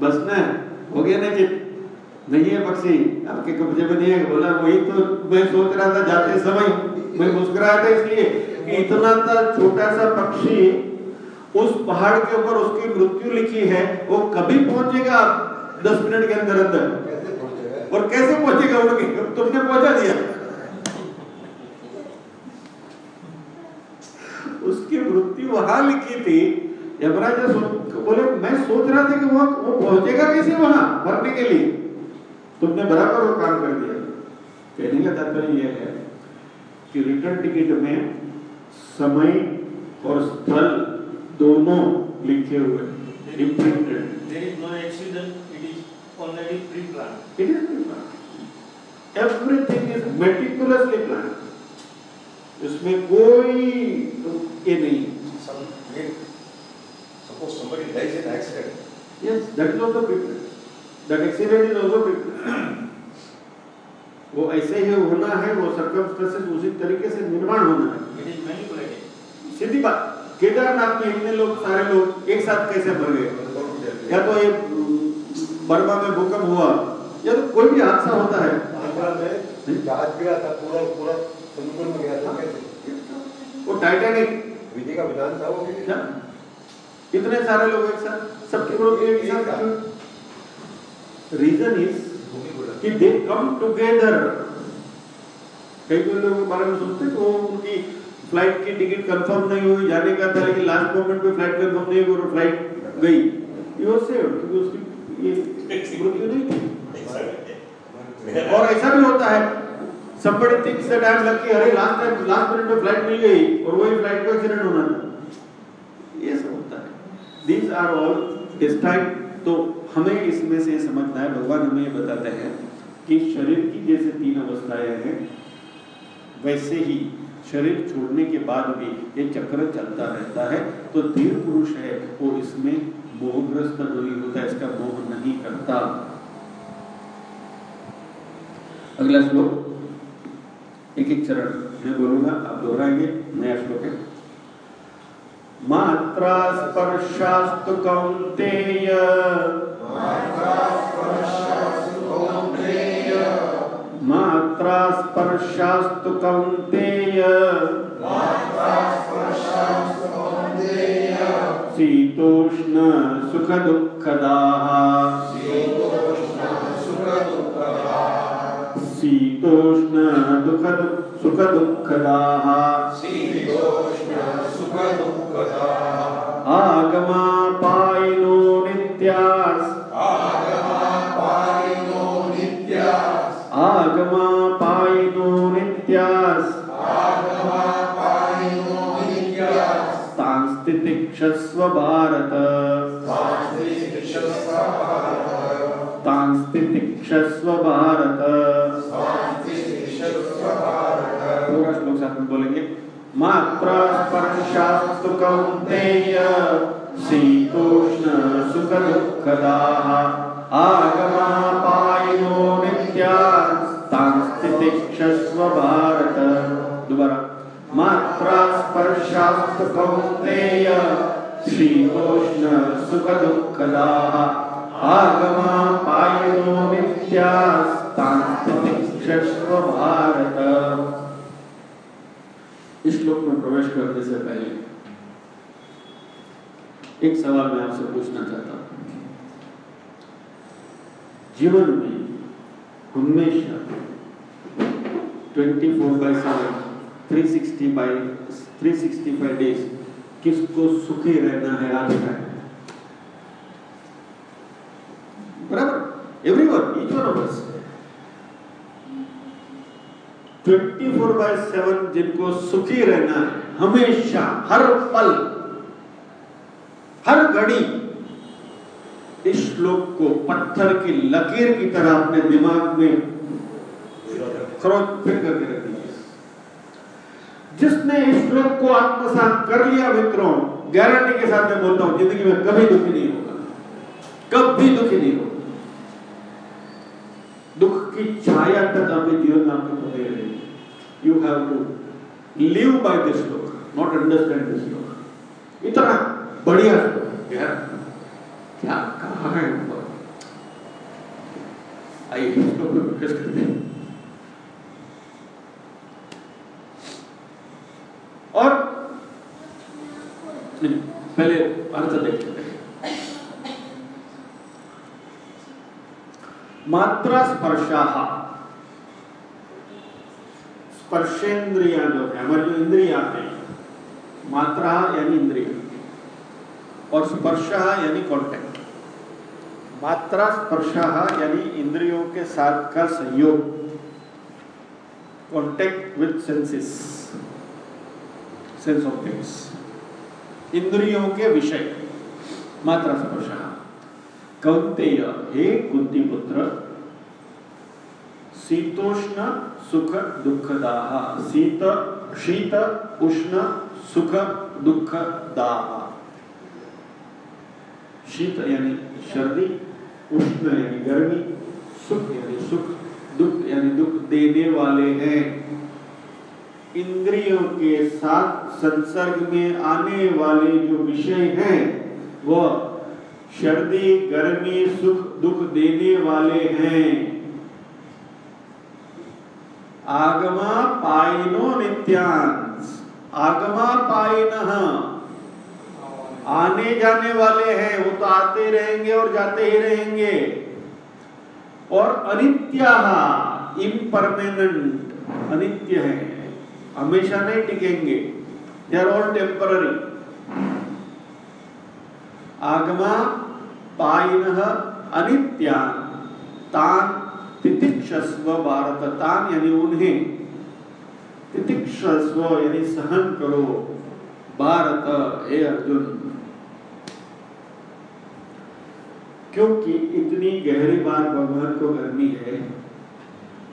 बस ना हो गया ना चित नहीं है पक्षी आपके कब्जे में नहीं है। बोला वही तो मैं सोच रहा था जाते समय मैं मुस्कुराया था इसलिए कि इतना सा छोटा सा पक्षी उस पहाड़ के ऊपर उसकी मृत्यु लिखी है वो कभी पहुंचेगा दस मिनट के अंदर अंदर? और कैसे पहुंचेगा उड़ के? तुमने पहुँचा दिया। उसकी मृत्यु वहाँ लिखी थी यमराज बोले मैं सोच रहा था कि वह वो पहुंचेगा कैसे वहाँ मरने के लिए? तुमने बराबर वो काम कर दिया। कहने का तात्पर्य यह है कि रिटर्न टिकट में समय और स्थल दोनों लिखे हुए एवरीथिंग कोई ये नहीं। Suppose somebody dies in accident, Yes, that is also prepared. That accident is also prepared. वो ऐसे ही होना है वो सर्कमस्टेंसेस उसी तरीके से निर्माण होना है. सीधी बात केदारनाथ में इतने लोग सारे लोग एक साथ कैसे मर गए? या तो ये बर्मा में भूकंप हुआ या तो कोई भी हादसा होता है। जहाज़ गिरा था पूरा पूरा समुद्र में गया था कैसे? वो टाइटैनिक विधि का विधान था वो क्या? इतने सारे लोग एक साथ, सबकी ग्रोथ एक साथ रीजन इज़ कि दे कम टुगेदर कई कोई लोगों के बारे में सोचते वो उनकी फ़्लाइट की टिकट कंफर्म नहीं हुई, जाने का था, लेकिन लास्ट मोमेंट पे फ़्लाइट कंफर्म नहीं हुई और फ़्लाइट गई। यू आर सेव्ड क्योंकि उसकी ये मृत्यु नहीं थी। और ऐसा भी होता है somebody thinks that I am lucky अरे लास्ट टाइम लास्ट मिनट में फ़्लाइट मिल गई और वही फ़्लाइट को एक्सीडेंट होना था। दीज आर ऑल डिस्टाइड तो हमें इसमें से समझना है, भगवान हमें ये बताते हैं कि शरीर की जैसे तीन अवस्थाएँ हैं, वैसे ही शरीर छोड़ने के बाद भी ये चक्र चलता रहता है। तो धीर पुरुष है, वो इसमें मोहग्रस्त नहीं होता, इसका मोह नहीं करता। अगला श्लोक एक एक चरण मैं बोलूँगा, आप दोहराएँगे, नया श्लोक है। मात्रा स्पर्शास्तु कौन्तेय। मात्रा स्पर्शास्तु कौन्तेय। शीतोष्ण सुख दुःखदाः शीतोष्ण दुःख सुख दुःखदाः आगमापायिनो नित्यास्। आगमापायिनो नित्यास्। तांस्तितिक्षस्व भारत। तांस्तितिक्षस्व भारत। पूरा श्लोक साथ में बोलेंगे मात्रा स्पर्शास्तु कौन्तेय शीतोष्ण सुख दुःखदाः आगमापायिनो नित्यास्तांस्तितिक्षस्व भारत दोबारा। मात्रा स्पर्शास्तु कौन्तेय शीतोष्ण सुख दुःखदाः आगमापायिनो नित्यास्तांस्तितिक्षस्व भारत इस श्लोक में प्रवेश करने से पहले एक सवाल मैं आपसे पूछना चाहता हूँ। जीवन में हमेशा 24 four by seven three sixty by three sixty five days किसको सुखी रहना है आज का बराबर? Everyone each one of us 24 by 7 जिनको सुखी रहना है, हमेशा, हर पल। हर घड़ी इस श्लोक को पत्थर की लकीर की तरह अपने दिमाग में खरोच फिट करके रख दीजिए। जिसने इस श्लोक को आत्मसात कर लिया, मित्रों, गारंटी के साथ मैं बोलता हूँ, ज़िंदगी में कभी दुखी नहीं होगा। कभी दुखी नहीं होगा। दुख की छाया तक आपके जीवन में आपको पता you have to live by this shloka not understand this shloka इतना बढ़िया। यार क्या कहा है आइए इसको करते हैं। और पहले अर्थ देख लेते हैं। मात्रा स्पर्शा। स्पर्शेंद्रिया जो है हमारी जो इंद्रिया है मात्रा यानी इंद्रिया। और स्पर्श यानी कांटेक्ट मात्रा स्पर्श यानी इंद्रियों के साथ का संयोग। Contact with senses sense objects इंद्रियों के विषय। मात्रा स्पर्श कौंतेय हे कुंती पुत्र शीतोष्ण सुख दुखदाह शीत शीत उष्ण सुख दुखदाह शीत यानी सर्दी, उष्ण यानी गर्मी, सुख यानी सुख, दुख यानी दुख देने वाले हैं। इंद्रियों के साथ संसर्ग में आने वाले जो विषय हैं, वह सर्दी, गर्मी, सुख, दुख देने वाले हैं। आगमा पाइनो नित्यांश आगमा पाइन आने जाने वाले हैं, वो तो आते रहेंगे और जाते ही रहेंगे। और अनित्य इम्परमानेंट अनित्य है। हमेशा नहीं टिकेंगे। दे आर ऑल टेम्पररी आगमा पाइन अनित्या, तान, तितिक्षस्व, भारत तान, यानी उन्हें। तितिक्षस्व, यानी सहन करो। भारत, हे अर्जुन। क्योंकि इतनी गहरी बात भगवान को करनी है,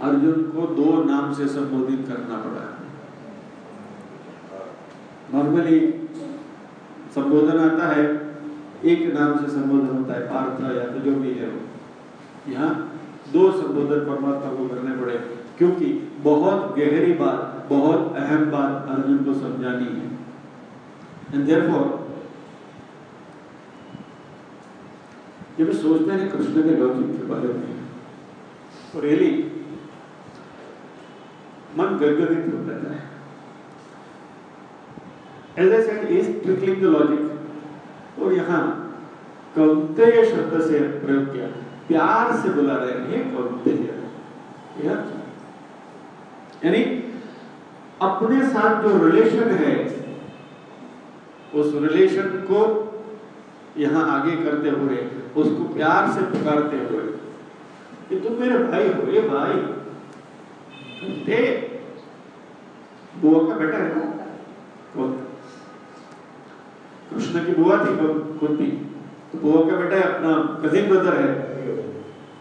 अर्जुन को दो नाम से संबोधित करना पड़ा। नॉर्मली संबोधन आता है, एक नाम से संबोधन होता है, पार्थ या तो जो भी है वो। यहाँ दो संबोधन परमात्मा को करने पड़े, क्योंकि बहुत गहरी बात, बहुत अहम बात अर्जुन को समझानी है। एंड देयरफॉर जब हम सोचते हैं कृष्ण के लौकिक के बारे में। तो रियली मन गदगदित हो जाता है। As I said, is trickling the logic. और यहाँ कौंतेय शब्द से प्रयोग किया। प्यार से बुला रहे हैं ये कौंतेय यानी अपने साथ जो रिलेशन है उस रिलेशन को यहाँ आगे करते हुए उसको प्यार से पुकारते हुए कि तुम मेरे भाई हो, ये भाई। थे। बुआ का बेटा है ना? कृष्ण की बुआ थी कुंती तो बुआ का बेटा अपना कजिन ब्रदर है।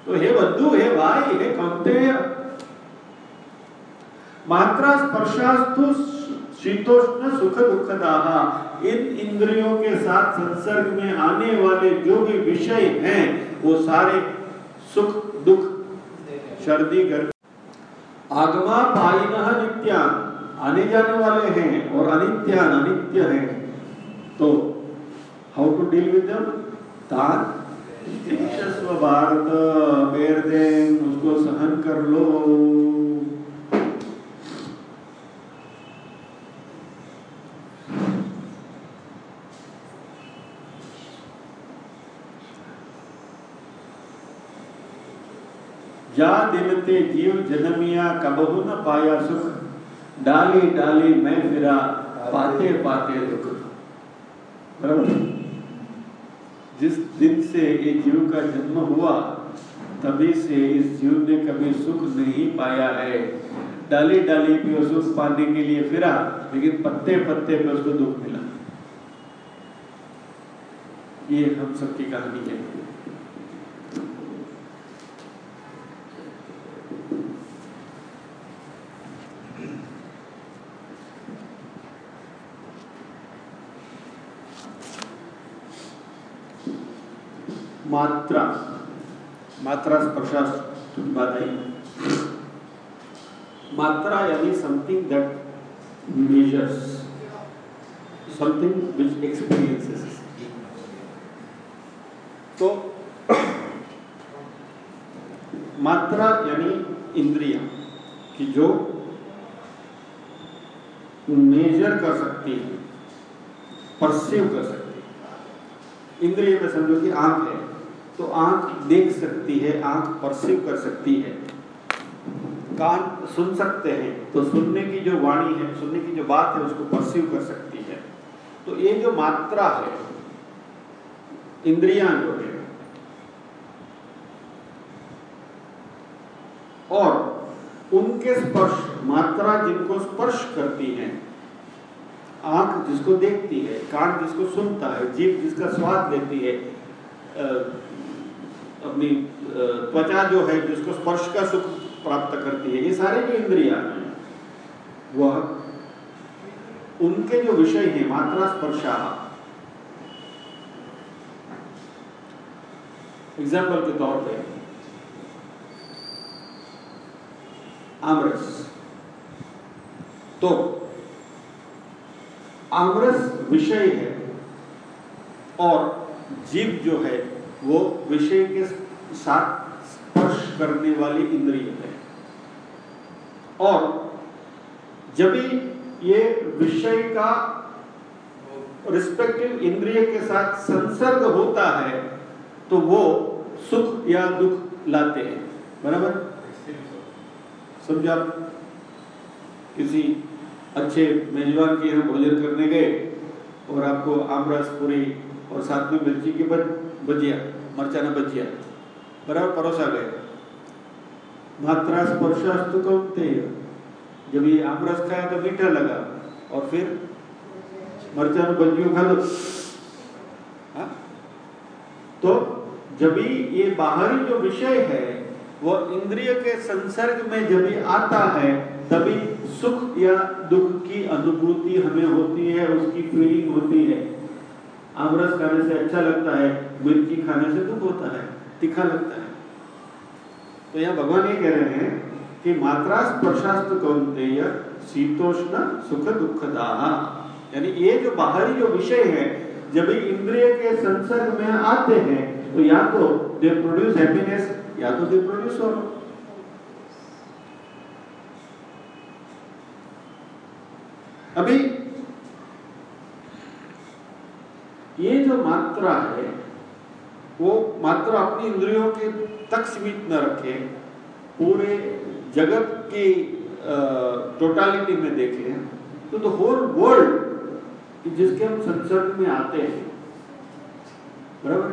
तो हे बंधु, हे भाई, हे कौनते मात्रा स्पर्शास्तु शीतोष्ण सुख दुखदाह इन इंद्रियों के साथ संसर्ग में आने वाले जो भी विषय हैं, वो सारे सुख, दुख, सर्दी, गर्मी। आगमा पाइन नित्यान। आने जाने वाले हैं और अनित्यान, अनित्य हैं। तो how to deal with them तान। भारत, बेर दें, उसको सहन कर लो। जा दिन ते जीव जन्मिया कबहु न पाया सुख डाली डाली मैं फिरा पाते पाते दुख जिस दिन से ये जीव का जन्म हुआ तभी से इस जीव ने कभी सुख नहीं पाया है डाली डाली पे सुख पाने के लिए फिरा लेकिन पत्ते पत्ते पे उसको दुख मिला ये हम सबकी कहानी है मात्रा मात्रा स्पर्शा बात आई मात्रा यानी something that measures something which experiences तो मात्रा यानी इंद्रिया कि जो मेजर कर सकती है परसीव कर सकती है। इंद्रिय में समझो कि आँख है। तो आँख देख सकती है, आँख परसीव कर सकती है। कान सुन सकते हैं तो सुनने की जो वाणी है, सुनने की जो बात है, उसको परसीव कर सकती है। तो ये जो मात्रा है, इंद्रियाँ जो है और उनके स्पर्श, मात्रा जिनको स्पर्श करती है, आँख जिसको देखती है, कान जिसको सुनता है जीव जिसका स्वाद लेती है अपनी त्वचा जो है, जिसको स्पर्श का सुख प्राप्त करती है, ये सारे जो इंद्रिया वह उनके जो विषय है, मात्रा स्पर्शा। एग्ज़ाम्पल के तौर पे, आमरस। तो आमरस विषय है, और जीव जो है वो विषय के साथ स्पर्श करने वाली इंद्रिय है। और जब भी ये विषय का रिस्पेक्टिव इंद्रिय के साथ संसर्ग होता है तो वो सुख या दुख लाते हैं। बराबर? समझा किसी अच्छे मेजबान के यहाँ भोजन करने गए और आपको आमरस पूरी और साथ में मिर्ची की बज भजिया मरचाना भजिया बराबर परोसा गए मात्रा स्पर्शास्तु कौनते जब ये आमरस खाया तो मीठा लगा और फिर मरचाना भजियों खा लो? तो जब ये बाहरी जो विषय है वो इंद्रिय के संसर्ग में जब आता है तभी सुख या दुख की अनुभूति हमें होती है उसकी फीलिंग होती है आमरस खाने से अच्छा लगता है मिर्ची खाने से दुख होता है, तीखा लगता है। तो यहाँ भगवान ये कह रहे हैं कि मात्रा स्पर्शास्त कौनते शीतोष्ण सुख दुखदाह यानी ये जो बाहरी जो विषय है, जब इंद्रिय के संसर्ग में आते हैं तो या तो दे प्रोड्यूस हैप्पीनेस या तो दे प्रोड्यूस सॉरो अभी ये जो मात्रा है वो मात्रा अपनी इंद्रियों के तक सीमित न रखे, पूरे जगत की टोटालिटी में देखें तो द होल वर्ल्ड जिसके हम संसर्ग में आते हैं, बराबर?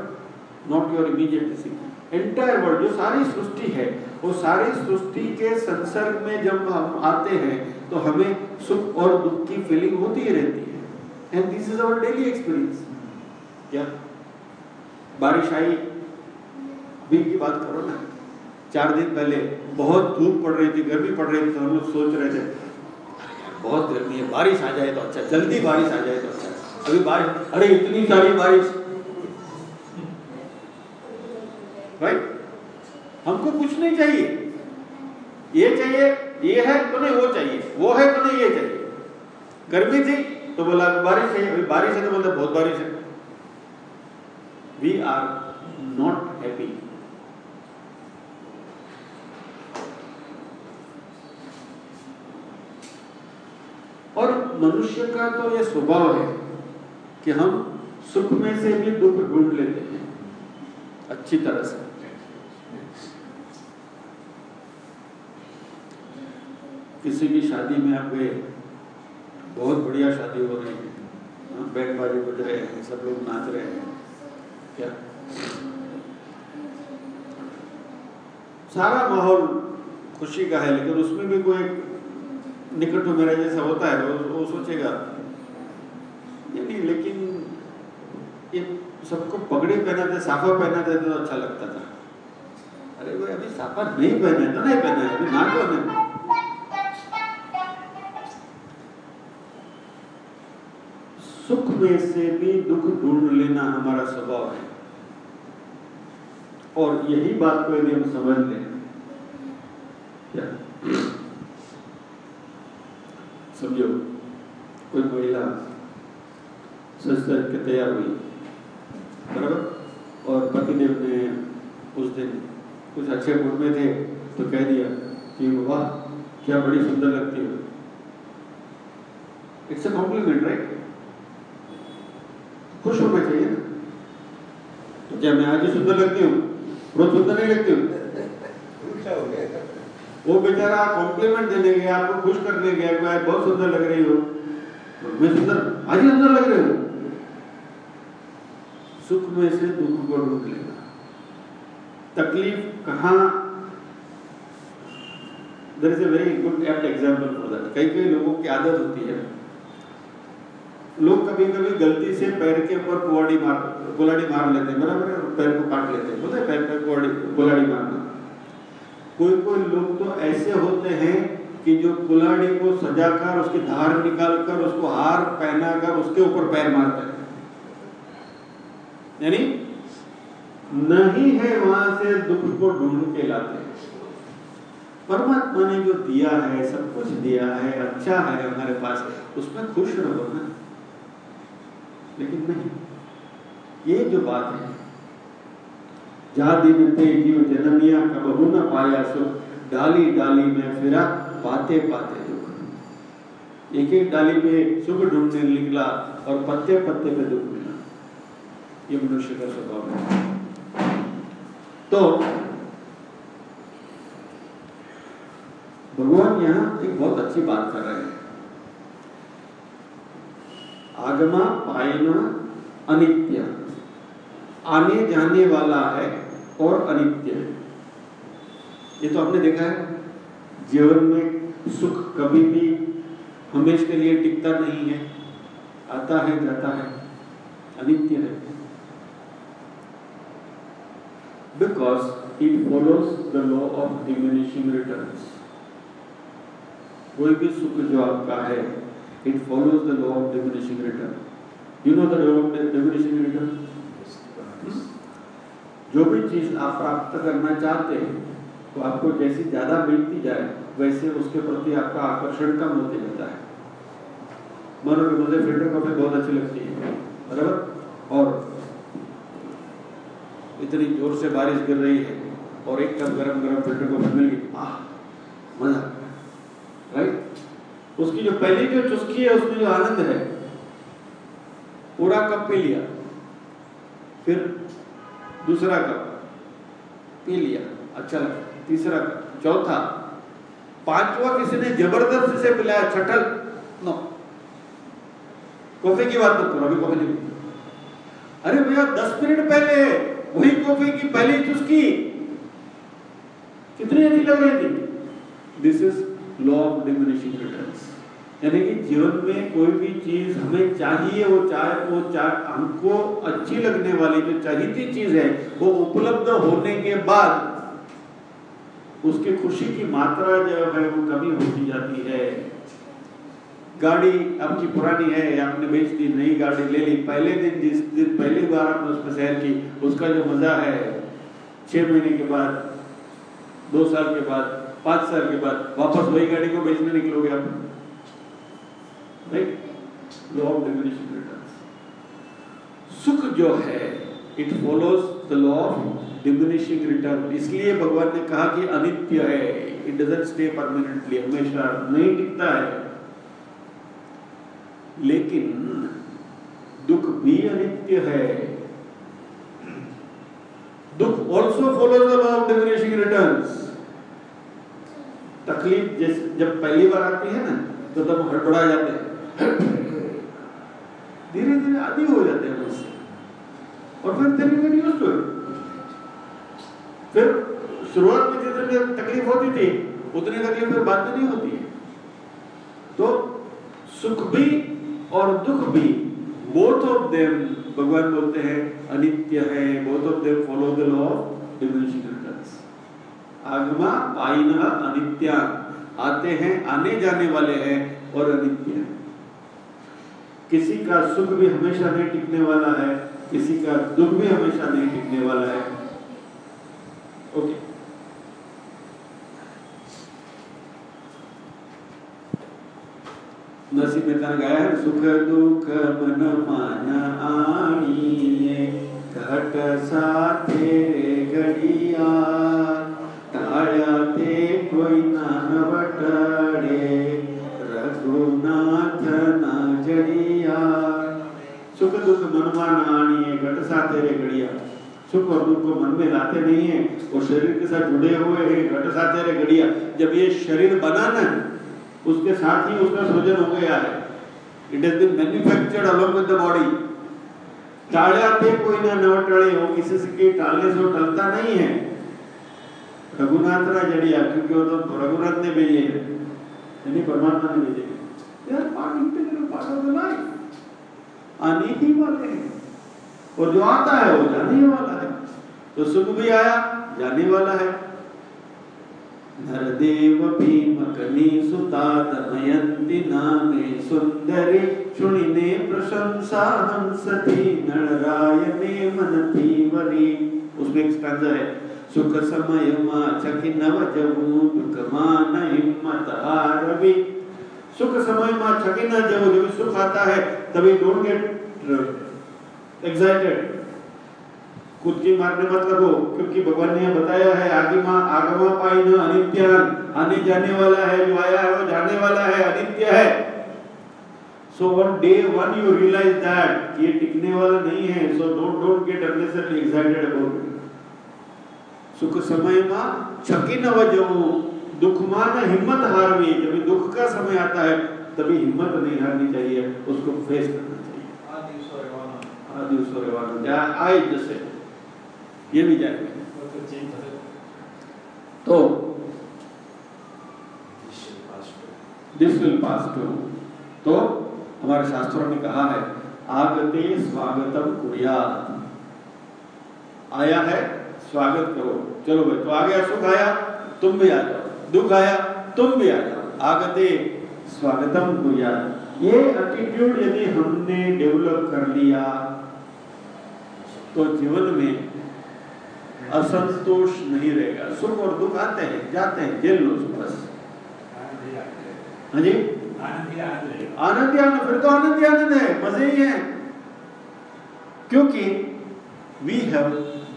Not your immediate entire world जो सारी सृष्टि है, वो सारी सृष्टि के संसर्ग में जब हम आते हैं तो हमें सुख और दुख की फीलिंग होती ही रहती है। And this is our daily experience क्या? बारिश आई। अभी की बात करो ना, चार दिन पहले बहुत धूप पड़ रही थी, गर्मी पड़ रही थी तो हम लोग सोच रहे थे, बहुत गर्मी है, बारिश आ जाए तो अच्छा जल्दी बारिश आ जाए तो अच्छा। अभी बारिश, अरे इतनी सारी बारिश। राइट हमको कुछ नहीं चाहिए। ये चाहिए, ये है तो नहीं, वो चाहिए, वो है तो नहीं, ये चाहिए। गर्मी थी तो बोला, बारिश है अभी बारिश है तो बोलते, बहुत बारिश है। वी आर नॉट हैप्पी और मनुष्य का तो यह स्वभाव है कि हम सुख में से भी दुख ढूंढ लेते हैं। अच्छी तरह से। किसी भी शादी में आप गए बहुत बढ़िया शादी हो रही है। हाँ, बैंड बाजे बज रहे हैं सब लोग नाच रहे हैं। क्या? सारा माहौल खुशी का है लेकिन उसमें भी कोई निकट मेरा जैसा होता है वो, वो सोचेगा। नहीं लेकिन ये सबको पगड़ी पहनाते साफा पहनाते तो अच्छा लगता था। अरे भाई अभी साफा नहीं पहने तो नहीं पहने अभी ना तो में से भी दुख ढूंढ लेना हमारा स्वभाव है। और यही बात को यदि हम समझ लें समझो, कोई महिला सच के तैयार हुई, बराबर? और पतिदेव ने उस दिन कुछ अच्छे मूड में थे तो कह दिया कि वाह, क्या बड़ी सुंदर लगती हो। इट्स अ कॉम्प्लीमेंट राइट खुश होना चाहिए ना। तो क्या मैं आज ही सुंदर लगती हूँ? रोज सुंदर नहीं लगती हूँ? वो बेचारा कॉम्प्लीमेंट देने गया, आपको खुश करने गया आज बहुत सुंदर लग रही हो। तो मैं सुंदर, आज ही सुंदर लग रही हूँ। सुख में से दुख को ढूंढ लेना। तकलीफ़ कहाँ? There is a very good apt example for that कई कई लोगों की आदत होती है। लोग कभी कभी गलती से पैर के ऊपर कुआड़ी मार कुलाड़ी मार लेते हैं, बराबर है? पैर को काट लेते हैं बोलते पैर पे कुआड़ी कुलाड़ी मारना। कोई कोई लोग तो ऐसे होते हैं कि जो कुलाड़ी को सजाकर, उसकी धार निकालकर, उसको हार पहनाकर, उसके ऊपर पैर मारते हैं। यानी, नहीं है वहाँ से दुख को ढूंढ के लाते परमात्मा ने जो दिया है, सब कुछ दिया है अच्छा है हमारे पास, उसमें खुश रहो ना। लेकिन नहीं। ये जो बात है जा दिन ते जीव जनमिया कबहू न पाया सुख डाली डाली में फिरा, पाते पाते दुख। एक एक डाली में सुख ढूँढने निकला और पत्ते पत्ते पे दुख मिला। ये मनुष्य का स्वभाव है। तो भगवान यहाँ एक बहुत अच्छी बात कर रहे हैं। आगमा, पायना, अनित्य। आने जाने वाला है और अनित्य। है ये तो आपने देखा है, जीवन में सुख कभी भी हमेश के लिए टिकता नहीं है। आता है, जाता है, अनित्य है। Because it follows the law of diminishing returns कोई भी सुख जो आपका है it follows the law of diminishing return you know the law of diminishing return जो भी चीज़ आप प्राप्त करना चाहते हैं तो आपको जैसी ज़्यादा मिलती जाए वैसे उसके प्रति आपका आकर्षण कम होते जाता है। मानो मुझे फ़िल्टर कॉफ़ी बहुत अच्छी लगती है बराबर? और इतनी ज़ोर से बारिश गिर रही है और एक कप गरम गरम फ़िल्टर कॉफ़ी मिल गई आह मज़ा राइट उसकी जो पहली जो चुस्की है, उसमें जो आनंद है, पूरा कप पी लिया, फिर दूसरा कप पी लिया अच्छा लगा, तीसरा कप, चौथा, पांचवा किसी ने ज़बरदस्ती से पिलाया छठल नो। कॉफ़ी की बात मत करो, अभी कॉफ़ी नहीं अरे भैया, दस मिनट पहले, वही कॉफ़ी की पहली चुस्की। कितनी अच्छी लग रही थी? This is law of diminishing returns यानी कि जीवन में कोई भी चीज़ हमें चाहिए, वो चाहे वो चाहे, हमको अच्छी लगने वाली जो चाहिए चीज़ है, वो उपलब्ध होने के बाद उसकी खुशी की मात्रा जो है वो कमी होती जाती है। गाड़ी आपकी पुरानी है, आपने बेच दी, नई गाड़ी ले ली, पहले दिन जिस दिन, पहली बार आपने उसमें सैर की, उसका जो मज़ा है, छह महीने के बाद, दो साल के बाद पाँच साल के बाद वापस वही गाड़ी को बेचने निकलोगे आप। ऑफ़ रिटर्न्स सुख जो है it follows the law of diminishing return इसलिए भगवान ने कहा कि अनित्य है। इट डजंट स्टे परमानेंटली हमेशा नहीं टिकता है। लेकिन दुख भी अनित्य है। दुख also follows the law of diminishing returns तकलीफ़ जैसे जब पहली बार आती है ना तो तब हड़बड़ा जाते हैं। धीरे धीरे आदि हो जाते हैं उससे और फिर धीरे धीरे यूज़ टू फिर शुरुआत में जितनी तकलीफ़ होती थी, उतनी तकलीफ़ फिर बाद में नहीं होती है। तो सुख भी और दुख भी बोथ ऑफ़ देम भगवान बोलते हैं, अनित्य है both of them follow the law of returns आगमा पाइना अनित्या। आते हैं, आने जाने वाले हैं और अनित्य है। किसी का सुख भी हमेशा नहीं टिकने वाला है, किसी का दुख भी हमेशा नहीं टिकने वाला है। ओके। नसीब मेहता ने गाया है? सुख, दुख, मन मान आणिए घट साथे घड़िया। सुख और दुख को मन में लाते नहीं है। और शरीर के साथ जुड़े हुए हैं, घट साथे रे घड़िया। जब ये शरीर बना ना, उसके साथ ही उसका सृजन हो गया है। It has been manufactured along with the body टाळ्या थे कोई ना न टळे हो, किसी के टालने से टलता नहीं है। रघुनाथ ना जड़िया क्योंकि वो तो रघुनाथ ने भेजे हैं यानी परमात्मा ने भेजे are part integral part of the life आने ही वाले हैं। और जो आता है वो जाने वाला है। तो सुख भी आया जाने वाला है। नरदेव भीमकनी सुता दमयंती नामे सुंदरी शुणिने प्रशंसा हंसती नररायने मनती वरी। उसमें एक स्टैंजा है सुख मा नव जबू दुख मान हिम्मत हारवी सुख समय मा चकी न जबू जब सुख आता है, तभी डोंट गेट एक्साइटेड खुद की मारने मत लगो, क्योंकि भगवान ने बताया है आगमा आगमा पाई न अनित्य, आने जाने वाला है, जो आया है, वो जाने वाला है, अनित्य है। So one day one you realise that ये टिकने वाला नहीं है so don't don't get unnecessarily excited about it सुख समय मा छकी न वजहू दुख मान हिम्मत हारवी जब दुख का समय आता है तभी हिम्मत नहीं हारनी चाहिए उसको फेस करना चाहिए આ દિવસો રહેવાના આ દિવસો રહેવાનું ત્યાં આઈ જ જશે ये भी जाएंगे વખત ચેન્જ થશે तो This will pass too. This will pass too तो हमारे शास्त्रों ने कहा है आगते स्वागतम कुर्यात आया है स्वागत करो। चलो भाई तो आ गया सुख आया, तुम भी आ जाओ। दुख आया, तुम भी आ जाओ। आगते स्वागतम कुर्यात ये एटीट्यूड यदि हमने डेवलप कर लिया तो जीवन में असंतोष नहीं रहेगा। सुख और दुख आते हैं, जाते हैं, झेल लो बस। हाँ जी? आनंद आनंद फिर तो आनंद आनंद है, मज़े ही है। क्योंकि we have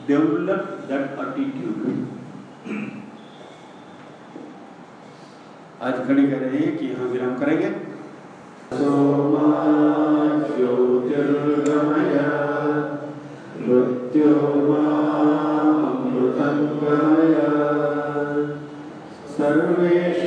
developed that attitude. आज खड़ी कह रहे हैं कि यहाँ विराम करेंगे। सर्वेषां